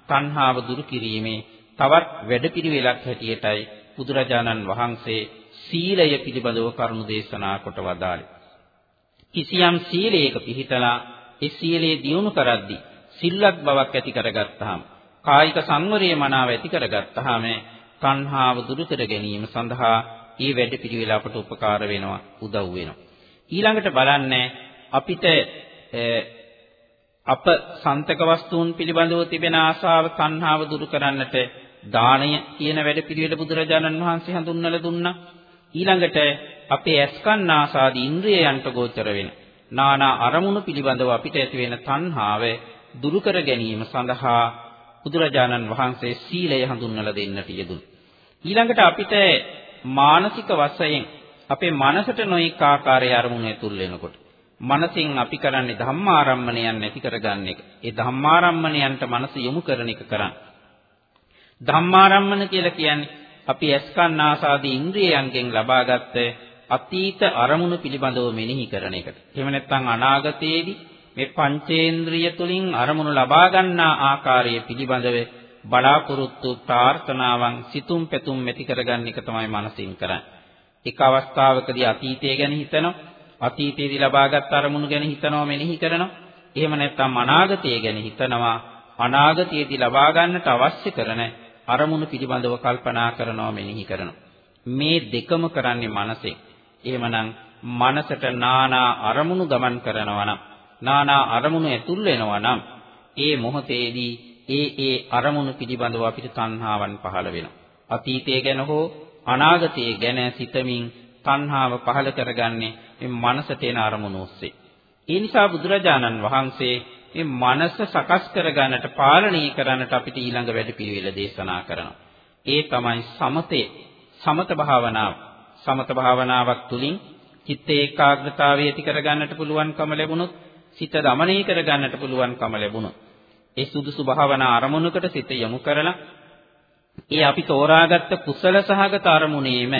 S2: තණ්හාව දුරු කිරීමේ තවත් වැඩපිළිවෙලක් හැටියටයි බුදුරජාණන් වහන්සේ සීලය පිළිබඳව කරුණු දේශනා කොට වදාළේ. කිසියම් සීලයක පිහිටලා ඒ සීලය දියුණු කරද්දී සිල්වත් බවක් ඇති කරගත්තාම කායික සංවරය මනාව ඇති කරගත්තාම තණ්හාව දුරු කර ගැනීම සඳහා මේ වැඩපිළිවෙල අපට උපකාර වෙනවා උදව් වෙනවා. ඊළඟට බලන්නේ අපිට අප සන්තක වස්තුන් පිළිබඳව තිබෙන ආශාව තණ්හාව දුරු කරන්නට දාණය කියන වැඩපිළිවෙල බුදුරජාණන් වහන්සේ හඳුන්වලා දුන්නා. ඊළඟට අපේ ඇස්කන් ආසාදී ඉන්ද්‍රියයන්ට ගෝචර වෙන නානා අරමුණු පිළිබඳව අපිට ඇති වෙන තණ්හාව දුරු කර ගැනීම සඳහා බුදුරජාණන් වහන්සේ සීලය හඳුන්වලා දෙන්නට යෙදුණා. ඊළඟට අපිට මානසික වශයෙන් අපේ මනසට නොඑක ආකාරයේ අරමුණු ඇතුල් වෙනකොට මනසින් අපි කරන්නේ ධම්මාරම්මණයන් නැති කරගන්න එක. ඒ ධම්මාරම්මණයන්ට මනස යොමු කරන එක කරන්නේ. ධම්මාරම්මන කියලා කියන්නේ අපි ඇස්කන් ආසාදී ඉන්ද්‍රියයන්ගෙන් ලබාගත් අතීත අරමුණු පිළිබඳව මෙනෙහි කරන එකට. එහෙම නැත්නම් අනාගතයේදී මේ පංචේන්ද්‍රිය තුලින් අරමුණු ලබා ගන්නා ආකාරය පිළිබඳව බලාපොරොත්තු ප්‍රාර්ථනාවන් සිතුම් පැතුම් මෙති කරගන්න එක තමයි මනසින් කරන්නේ. එක අවස්ථාවකදී අතීතය ගැන හිතනවා, අතීතයේදී ලබාගත් අරමුණු ගැන හිතනවා මෙනෙහි කරනවා. එහෙම නැත්නම් අනාගතය ගැන හිතනවා, අනාගතයේදී ලබා ගන්නට අවශ්‍ය කරන අරමුණු පිළිබඳව කල්පනා කරනවා මෙනෙහි කරනවා. මේ දෙකම කරන්නේ මනසෙන්. එහෙමනම් මනසට නානා අරමුණු ගමන් කරනවා නම් නානා අරමුණු ඇතුල් වෙනවා නම් ඒ මොහොතේදී ඒ ඒ අරමුණු පිළිබඳව අපිට තණ්හාවන් පහළ වෙනවා. අතීතය ගැන හෝ අනාගතය ගැන සිතමින් තණ්හාව පහළ කරගන්නේ මේ මනසට එන අරමුණු ඔස්සේ. ඒ නිසා බුදුරජාණන් වහන්සේ මේ මනස සකස් කරගන්නට පාලනය කරන්නට අපිට ඊළඟ වැඩපිළිවෙල දේශනා කරනවා. ඒ තමයි සමතේ සමත භාවනාව. සමත භාවනාවක් තුලින් චිත්ත ඒකාග්‍රතාවය ඇති කරගන්නට පුළුවන්කම ලැබුණොත් සිත දමනය කරගන්නට පුළුවන්කම ලැබුණොත් ඒ සුදුසු භාවනා අරමුණකට සිත යොමු කරලා ඒ අපි තෝරාගත්ත කුසල සහගත අරමුණේම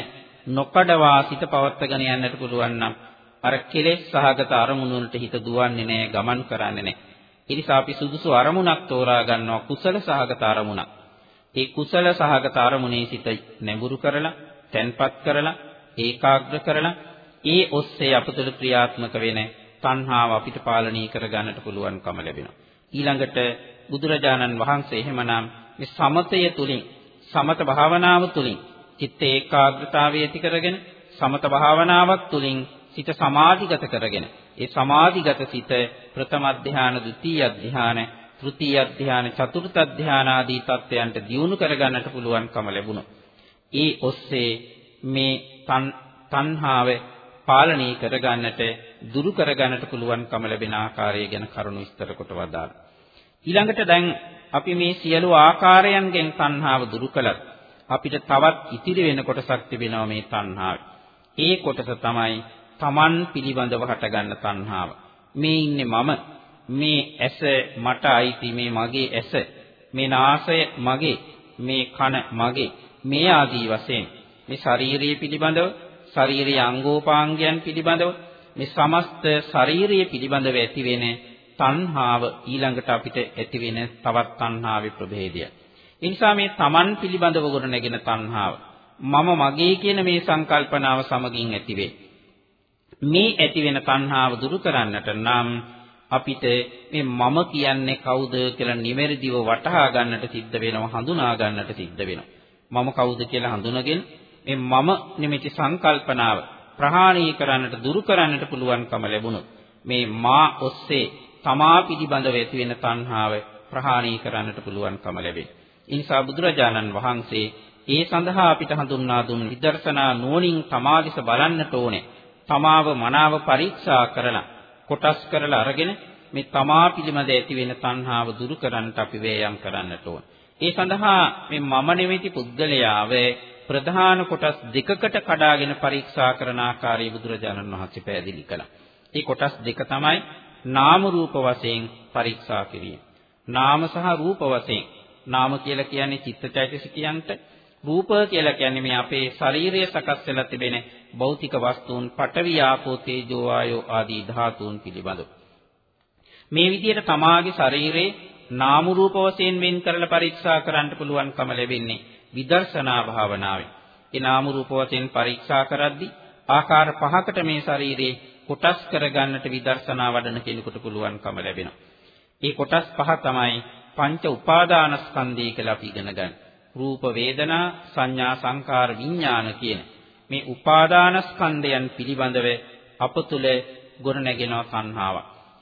S2: නොකඩවා සිත පවත්වාගෙන යන්නට පුළුවන් නම් අර කෙලෙස් සහගත අරමුණු වලට හිත දුවන්නේ නැහැ ගමන් කරන්නේ නැහැ. ඒ නිසා අපි සුදුසු අරමුණක් තෝරා ගන්නවා කුසල සහගත අරමුණක්. ඒ කුසල සහගත අරමුණේ සිත නැඹුරු කරලා, තැන්පත් කරලා, ඒකාග්‍ර කරලා ඒ ඔස්සේ අපතුල ක්‍රියාත්මක වෙන තණ්හාව අපිට පාලනය කර ගන්නට පුළුවන්කම ලැබෙනවා. ඊළඟට බුදුරජාණන් වහන්සේ එහෙමනම් මේ සමතය තුලින් සමත භාවනාව තුලින් චිත්ත ඒකාග්‍රතාවය ඇති කරගෙන සමත භාවනාවක් තුලින් සිත සමාධිගත කරගෙන ඒ සමාධිගත සිත ප්‍රථම ධ්‍යාන, ဒုတိ ය ධ්‍යාන, තෘතීය ධ්‍යාන, චතුර්ථ ධ්‍යාන ආදී තත්ත්වයන්ට දියුණු කරගන්නට පුළුවන්කම ලැබුණා. ඒ ඔස්සේ මේ තණ්හාව පාලනය කරගන්නට දුරු කරගන්නට පුළුවන්කම ලැබෙන ආකාරය ගැන කරුණු විස්තර කොට වදාළ. ඊළඟට දැන් අපි මේ සියලු ආකාරයන්ගෙන් තණ්හාව දුරු කළත් අපිට තවත් ඉතිරි වෙන කොටසක් තිබෙනවා මේ තණ්හාව. ඒ කොටස තමයි Taman පිළිබඳව හටගන්න තණ්හාව. මේ ඉන්නේ මම. මේ ඇස මට අයිති මේ මගේ ඇස. මේ නාසය මගේ. මේ කන මගේ. මේ ආදී වශයෙන් මේ ශාරීරිය පිළිබඳව ශාරීරික අංගෝපාංගයන් පිළිබඳව මේ සමස්ත ශාරීරිය පිළිබඳව ඇතිවෙන තණ්හාව ඊළඟට අපිට ඇතිවෙන තවත් තණ්හාවේ ප්‍රභේදය. ඒ නිසා මේ Taman පිළිබඳව ගොඩනැගෙන තණ්හාව මම මගේ කියන මේ සංකල්පනාව සමගින් ඇතිවේ. මේ ඇතිවෙන තණ්හාව දුරු කරන්නට නම් අපිට මේ මම කියන්නේ කවුද කියලා නිවැරදිව වටහා ගන්නට සිද්ධ වෙනවා හඳුනා ගන්නට සිද්ධ වෙනවා. මම කවුද කියලා හඳුනගෙන මේ මම නිමිති සංකල්පනාව ප්‍රහාණය කරන්නට දුරු කරන්නට පුළුවන්කම ලැබුණොත් මේ මා ඔස්සේ තමා පිළිබඳව ඇති වෙන තණ්හාව ප්‍රහාණය කරන්නට පුළුවන්කම ලැබේ. ඒ නිසා බුදුරජාණන් වහන්සේ ඒ සඳහා අපිට හඳුන්වා දුන් විදර්ශනා නුවණින් තමාදිස බලන්නට ඕනේ. තමාව මනාව පරීක්ෂා කරලා කොටස් කරලා අරගෙන මේ තමා පිළිමද ඇති වෙන තණ්හාව දුරු කරන්නට අපි වේයම් කරන්නට ඕන. ඒ සඳහා මේ මම නෙවෙති පුද්ගලයාව ප්‍රධාන කොටස් දෙකකට කඩාගෙන පරීක්ෂා කරන ආකාරය බුදුරජාණන් වහන්සේ පැහැදිලි කළා. මේ කොටස් දෙක තමයි නාම රූප වශයෙන් පරීක්ෂා කිරීම. නාම සහ රූප වශයෙන් නාම කියලා කියන්නේ චිත්තචෛතසිකයන්ට රූප කියලා කියන්නේ මේ අපේ ශරීරය සකස් වෙලා තිබෙන භෞතික වස්තුන් පඨවි ආපෝ තේජෝ ආයෝ ආදී ධාතුන් පිළිබඳව. මේ විදිහට තමාගේ ශරීරේ නාම රූප වශයෙන් වෙන් කරලා පරීක්ෂා කරන්න පුළුවන්කම ලැබෙන්නේ විදර්ශනා භාවනාවෙන්. ඒ නාම රූප වශයෙන් පරීක්ෂා කරද්දී ආකාර පහකට මේ ශරීරේ කොටස් කරගන්නට විදර්ශනා වඩන කෙනෙකුට පුළුවන්කම ලැබෙනවා. ඒ කොටස් පහ තමයි පංච උපාදානස්කන්ධය කියලා අපි ඉගෙන ගන්න. රූප වේදනා සංඥා සංකාර විඥාන කියන මේ උපාදානස්කන්ධයන් පිළිබඳව අප තුළ ගොඩනැගෙන සංහාව.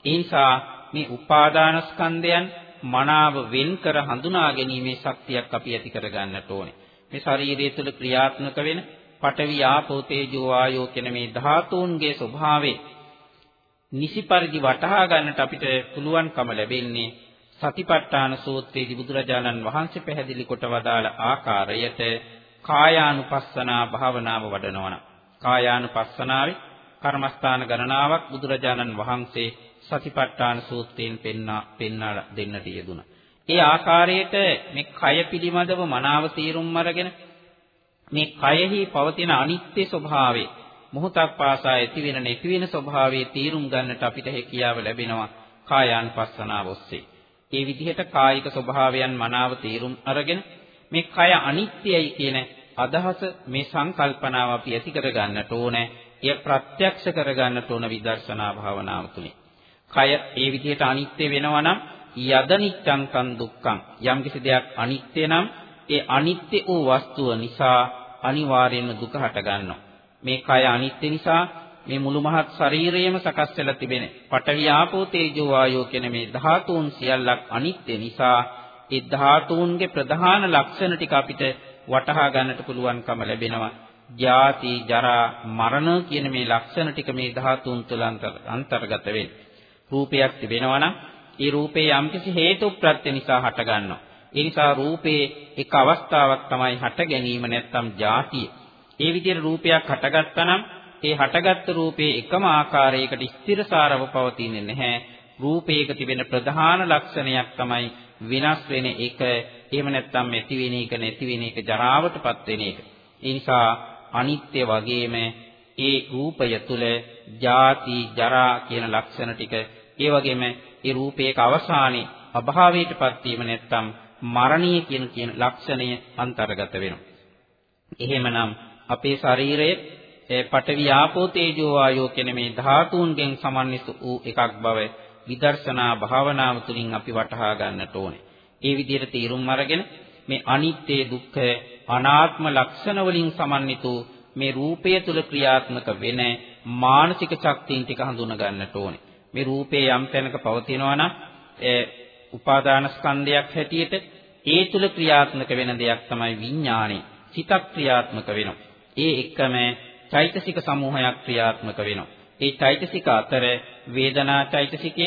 S2: ඒ නිසා මේ උපාදානස්කන්ධයන් මනාව වෙන් කර හඳුනා ගැනීමේ ශක්තියක් අපි ඇති කර ගන්නට ඕනේ. මේ ශරීරය තුළ ක්‍රියාත්මක වෙන පඨවි ආපෝ තේජෝ ආයෝ කියන මේ ධාතුන්ගේ ස්වභාවය නිසි පරිදි වටහා ගන්නට අපිට පුළුවන්කම ලැබෙන්නේ සතිපට්ඨාන සූත්‍රයේදී බුදුරජාණන් වහන්සේ පැහැදිලි කොට වදාළ ආකාරයට කායානුපස්සනා භාවනාව වඩනවන. කායානුපස්සනාවේ කර්මස්ථාන ගණනාවක් බුදුරජාණන් වහන්සේ සතිපට්ඨාන සූත්‍රයෙන් පෙන්වා පෙන්වා දෙන්නට යෙදුණා. ඒ ආකාරයට මේ කය පිළිබඳව මනාව තීරුම් අරගෙන මේ කයෙහි පවතින අනිත්‍ය ස්වභාවය මොහොතක් පාසා ඇති වෙන නැති වෙන ස්වභාවයේ තීරුම් ගන්නට අපිට හැකියාව ලැබෙනවා කායානුපස්සනාව ඔස්සේ. ඒ විදිහට කායික ස්වභාවයන් මනාව තේරුම් අරගෙන මේ කය අනිත්‍යයි කියන අදහස මේ සංකල්පනාව අපි ඇති කර ගන්නට ඕනේ. එය ප්‍රත්‍යක්ෂ කර ගන්නට ඕන විදර්ශනා භාවනාව තුලින්. කය ඒ විදිහට අනිත්‍ය වෙනවා නම් යද නිච්ඡං කං දුක්ඛං යම්කිසි දෙයක් අනිත්‍ය නම් ඒ අනිත්‍ය වූ වස්තුව නිසා අනිවාර්යයෙන්ම දුක හට ගන්නවා. මේ කය අනිත්‍ය නිසා මේ මුළු මහත් ශරීරයම සකස් වෙලා තිබෙන පඨවි ආපෝ තේජෝ වායෝ කියන මේ ධාතුන් සියල්ලක් අනිත්‍ය නිසා ඒ ධාතුන්ගේ ප්‍රධාන ලක්ෂණ ටික අපිට වටහා ගන්නට පුළුවන්කම ලැබෙනවා. ජාති, ජරා, මරණ කියන මේ ලක්ෂණ ටික මේ ධාතුන් තුළ අන්තර්ගත වෙන්නේ. රූපයක් තිබෙනවා නම් ඒ රූපේ යම්කිසි හේතු ප්‍රත්‍ය නිසා හටගන්නවා. ඒ නිසා රූපේ එක අවස්ථාවක් තමයි හට ගැනීම නැත්තම් ಜಾතිය. ඒ විදිහට රූපයක් හටගත්තා නම් ඒ හටගත්තු රූපේ එකම ආකාරයකට ස්ථිරසාරව පවතින්නේ නැහැ. රූපයක තිබෙන ප්‍රධාන ලක්ෂණයක් තමයි විනාශ වෙන එක. එහෙම නැත්නම් ඇති වෙන එක නැති වෙන එක ජරාවටපත් වෙන එක. ඒ නිසා අනිත්‍ය වගේම ඒ රූපය තුල ජාති ජරා කියන ලක්ෂණ ටික ඒ වගේම ඒ රූපයක අවසානයේ අභාවයටපත් වීම නැත්නම් මරණීය කියන කියන ලක්ෂණය අන්තර්ගත වෙනවා. එහෙමනම් අපේ ශරීරයේ ඒ පඨවි ආපෝ තේජෝ වායෝ කියන මේ ධාතුන්ගෙන් සමන්විත වූ එකක් බව විදර්ශනා භාවනාව තුළින් අපි වටහා ගන්නට ඕනේ. ඒ විදිහට තීරුම් අරගෙන මේ අනිත්‍ය දුක්ඛ අනාත්ම ලක්ෂණ වලින් සමන්විත මේ රූපය තුල ක්‍රියාත්මක වෙන මානසික ශක්තියින් ටික හඳුනා ගන්නට ඕනේ. මේ රූපේ යම් තැනක පවතිනවා නම් ඒ උපාදාන ස්කන්ධයක් හැටියට ඒ තුල ක්‍රියාත්මක වෙන දෙයක් තමයි විඥාණය. සිතක් ක්‍රියාත්මක වෙනවා. ඒ එක්කම චෛතසික සමූහයක් ක්‍රියාත්මක වෙනවා. ඒ චෛතසික අතර වේදනා චෛතසිකය,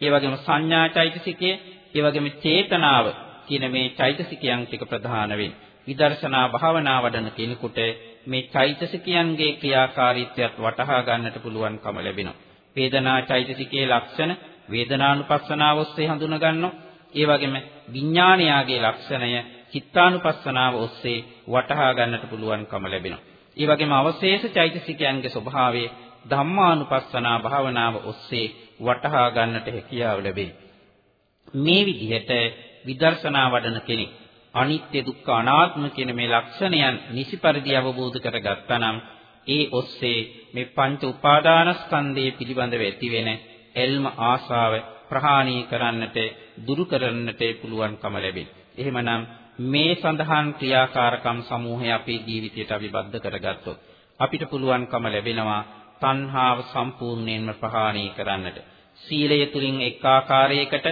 S2: ඒ වගේම සංඥා චෛතසිකය, ඒ වගේම චේතනාව කියන මේ චෛතසිකයන් ටික ප්‍රධාන වෙන්නේ. විදර්ශනා භාවනා වඩන කෙනෙකුට මේ චෛතසිකයන්ගේ ක්‍රියාකාරීත්වයත් වටහා ගන්නට පුළුවන්කම ලැබෙනවා. වේදනා චෛතසිකයේ ලක්ෂණ වේදනානුපස්සනාව ඔස්සේ හඳුනා ගන්නවා. ඒ වගේම විඥානයාගේ ලක්ෂණය චිත්තානුපස්සනාව ඔස්සේ වටහා ගන්නට පුළුවන්කම ලැබෙනවා. ඒ වගේම අවශේෂ චෛතසිකයන්ගේ ස්වභාවය ධම්මානුපස්සනා භාවනාව ඔස්සේ වටහා ගන්නට හැකියාව ලැබේ. මේ විදිහට විදර්ශනා වඩන කෙනෙක් අනිත්‍ය දුක්ඛ අනාත්ම කියන මේ ලක්ෂණයන් නිසි පරිදි අවබෝධ කරගත්තා නම් ඒ ඔස්සේ මේ පංච උපාදානස්කන්ධයේ පිළිබඳව ඇතිවෙන එල්ම ආශාව ප්‍රහාණය කරන්නට දුරු කරන්නට පුළුවන්කම ලැබේ. එහෙමනම් මේ සඳහන් ක්‍රියාකාරකම් සමූහය අපේ ජීවිතයට අවිබද්ධ කරගත්තොත් අපිට පුළුවන්කම ලැබෙනවා තණ්හාව සම්පූර්ණයෙන්ම ප්‍රහාණය කරන්නට. සීලය තුලින් එක් ආකාරයකට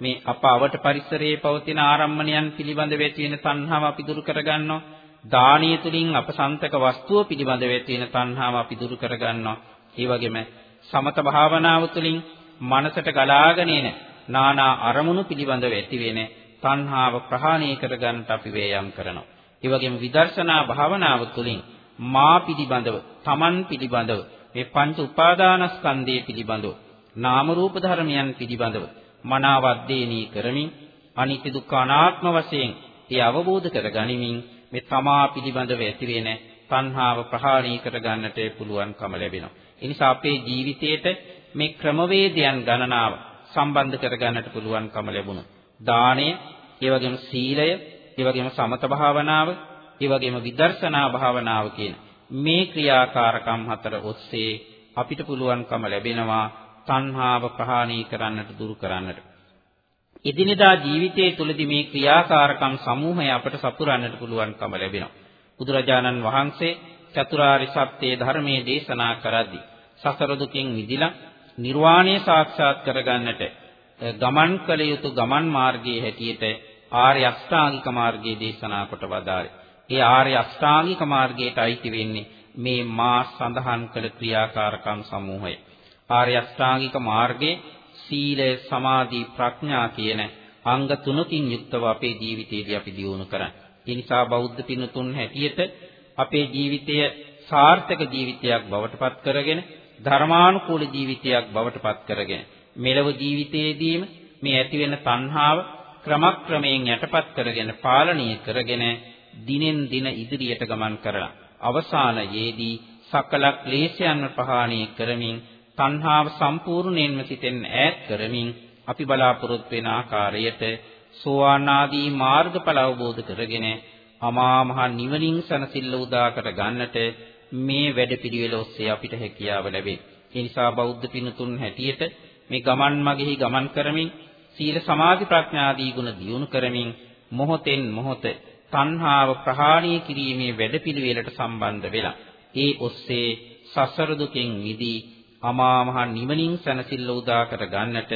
S2: මේ අප අවට පරිසරයේ පවතින ආරම්මණයන් පිළිබඳව ඇති වෙන තණ්හාව අපි දුරු කරගන්නවා. දානීය තුලින් අප සන්තක වස්තුව පිළිබඳව ඇති වෙන තණ්හාව අපි දුරු කරගන්නවා. ඒ වගේම සමත භාවනාව තුළින් මනසට ගලාගෙන එන නානා අරමුණු පිළිබඳව ඇති වෙන තණ්හාව ප්‍රහාණය කරගන්නට අපි වේයම් කරනවා. ඒ වගේම විදර්ශනා භාවනාව තුළින් මා පිළිබඳව, Taman පිළිබඳව, මේ පංච උපාදානස්කන්ධය පිළිබඳව, නාම රූප ධර්මයන් පිළිබඳව මනාව අධ්‍යයනී කරමින් අනිත්‍ය දුක්ඛ අනාත්ම වශයෙන් ඒ අවබෝධ කරගනිමින් මේ තමා පිළිබඳව ඇතිවෙන තණ්හාව ප්‍රහාණය කරගන්නට පුළුවන්කම ලැබෙනවා. ඒ නිසා අපේ ජීවිතයේට මේ ක්‍රමවේදයන් ගණනාව සම්බන්ධ කරගන්නට පුළුවන්කම ලැබුණා. දානය, ඒ වගේම සීලය, ඒ වගේම සමත භාවනාව, ඒ වගේම විදර්ශනා භාවනාව කියන මේ ක්‍රියාකාරකම් හතර ඔස්සේ අපිට පුළුවන්කම ලැබෙනවා තණ්හාව ප්‍රහාණය කරන්නට දුරු කරන්නට. එදිනෙදා ජීවිතයේ තුලදී මේ ක්‍රියාකාරකම් සමූහය අපට සපුරන්නට පුළුවන්කම ලැබෙනවා. බුදුරජාණන් වහන්සේ චතුරාරි සත්‍ය ධර්මයේ දේශනා කරද්දී සසර දුකින් මිදිලා නිර්වාණය සාක්ෂාත් කරගන්නට ගමන් කළ යුතු ගමන් මාර්ගයේ හැටියට ආර්ය අෂ්ටාංගික මාර්ගයේ දේශනා කොට වදාළේ. ඒ ආර්ය අෂ්ටාංගික මාර්ගයට අයිති වෙන්නේ මේ මා සඳහන් කළ ක්‍රියාකාරකම් සමූහය. ආර්ය අෂ්ටාංගික මාර්ගයේ සීල, සමාධි, ප්‍රඥා කියන අංග තුනකින් යුක්තව අපේ ජීවිතයේදී අපි දියුණු කරන්නේ. ඒ නිසා බෞද්ධ පින්තුන් හැටියට අපේ ජීවිතය සාර්ථක ජීවිතයක් බවට පත් කරගෙන ධර්මානුකූල ජීවිතයක් බවට පත් කරගෙන මෙලව ජීවිතයේදීම මේ ඇති වෙන තණ්හාව ක්‍රමක්‍රමයෙන් යටපත් කරගෙන පාලනය කරගෙන දිනෙන් දින ඉදිරියට ගමන් කරලා අවසානයේදී සකල ක්ලේශයන් ප්‍රහාණය කරමින් තණ්හාව සම්පූර්ණයෙන්ම සිතෙන් ඈත් කරමින් අපි බලාපොරොත්තු වෙන ආකාරයට සෝවාන් ආදී මාර්ගඵල අවබෝධ කරගෙන අමා මහ නිවනින් සනසිල්ල උදා කර ගන්නට මේ වැඩපිළිවෙල ඔස්සේ අපිට හැකියාව ලැබේ. ඒ නිසා බෞද්ධ පින්තුන් හැටියට මේ ගමන් මගෙහි ගමන් කරමින් සීල සමාධි ප්‍රඥා ආදී ගුණ දියුණු කරමින් මොහොතෙන් මොහොත තණ්හාව ප්‍රහාණය කිරීමේ වැඩපිළිවෙලට සම්බන්ධ වෙලා ඒ ඔස්සේ සසර දුකෙන් මිදී අමා මහ නිවනින් සැනසෙල්ල උදා කර ගන්නට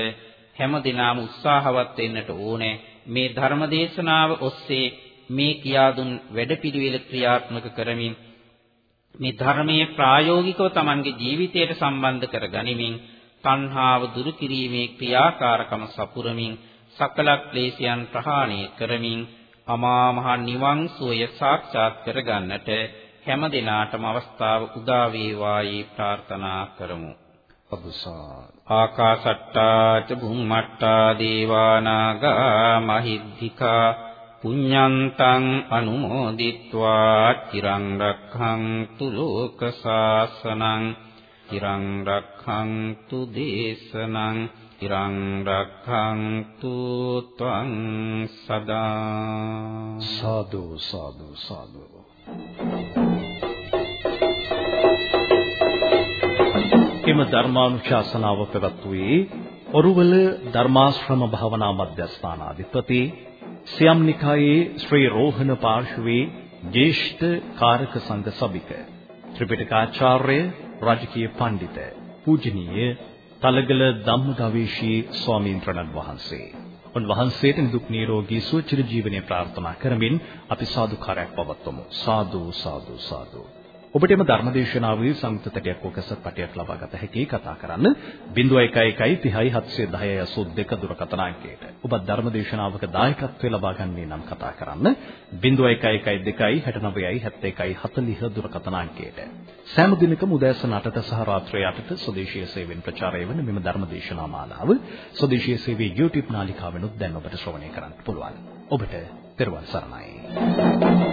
S2: හැම දිනම උත්සාහවත් වෙන්නට ඕනේ. මේ ධර්ම දේශනාව ඔස්සේ මේ කියා දුන් වැඩපිළිවෙල ක්‍රියාත්මක කරමින් මේ ධර්මයේ ප්‍රායෝගිකව Tamanගේ ජීවිතයට සම්බන්ධ කර ගනිමින් තණ්හාව දුරු කිරීමේ ක්‍රියාකාරකම සපුරමින් සකල ක්ලේශයන් ප්‍රහාණය කරමින් අමා මහ නිවන් සුවය සාක්ෂාත් කර ගන්නට හැම දිනාටම අවස්ථාව උදා වේවායි ප්‍රාර්ථනා කරමු.
S1: අදුසාර
S2: ආකාසට්ටා ච බුම්මට්ටා දේවානාගා මහිද්దికා පුඤ්ඤන්තං අනුමෝදිත්වා චිරං රක්ඛන්තු ලෝක සාසනං චිරං රක්ඛන්තු දේශනං චිරං රක්ඛන්තු ත්වං සදා.
S1: සාදු සාදු සාදු. එම ධර්මානුශාසනාව පැවැත්වුවේ ඔරුවල ධර්මාශ්‍රම භාවනා මධ්‍යස්ථානාධිපති සියම් නිකායේ ශ්‍රී රෝහණ පාර්ශවයේ ජේෂ්ඨ කාරක සංඝ සභික ත්‍රිපිටකාචාර්ය රාජකීය පඬිත පූජනීය තලගල ධම්මගවේෂී ස්වාමීන් වහන්සේ. උන්වහන්සේට නිදුක් නිරෝගී සුව චිර ජීවනයේ ප්‍රාර්ථනා කරමින් අපි සාදුකාරයක් පවත්වමු. සාදු සාදු සාදු. ඔබට එම ධර්මදේශනාවේ සංයුක්ත තැටියක් ඔකසත් පටියක් ලබා ගත හැකි කතා කරන්න 0111 30 710 82 දුරකථන අංකයට. ඔබ ධර්මදේශනාවක දායකත්වය ලබා ගන්නේ නම් කතා කරන්න 0111 2 69 71 40 දුරකථන අංකයට. සෑම දිනකම උදෑසන 8ට සහ රාත්‍රී 8ට ස්වදේශීය සේවයෙන් ප්‍රචාරය වන මෙම ධර්මදේශනා මාලාව ස්වදේශීය සේවයේ YouTube නාලිකාවෙනුත් දැන් ඔබට ශ්‍රවණය කරන්න පුළුවන්. ඔබට පෙරවන් සරණයි.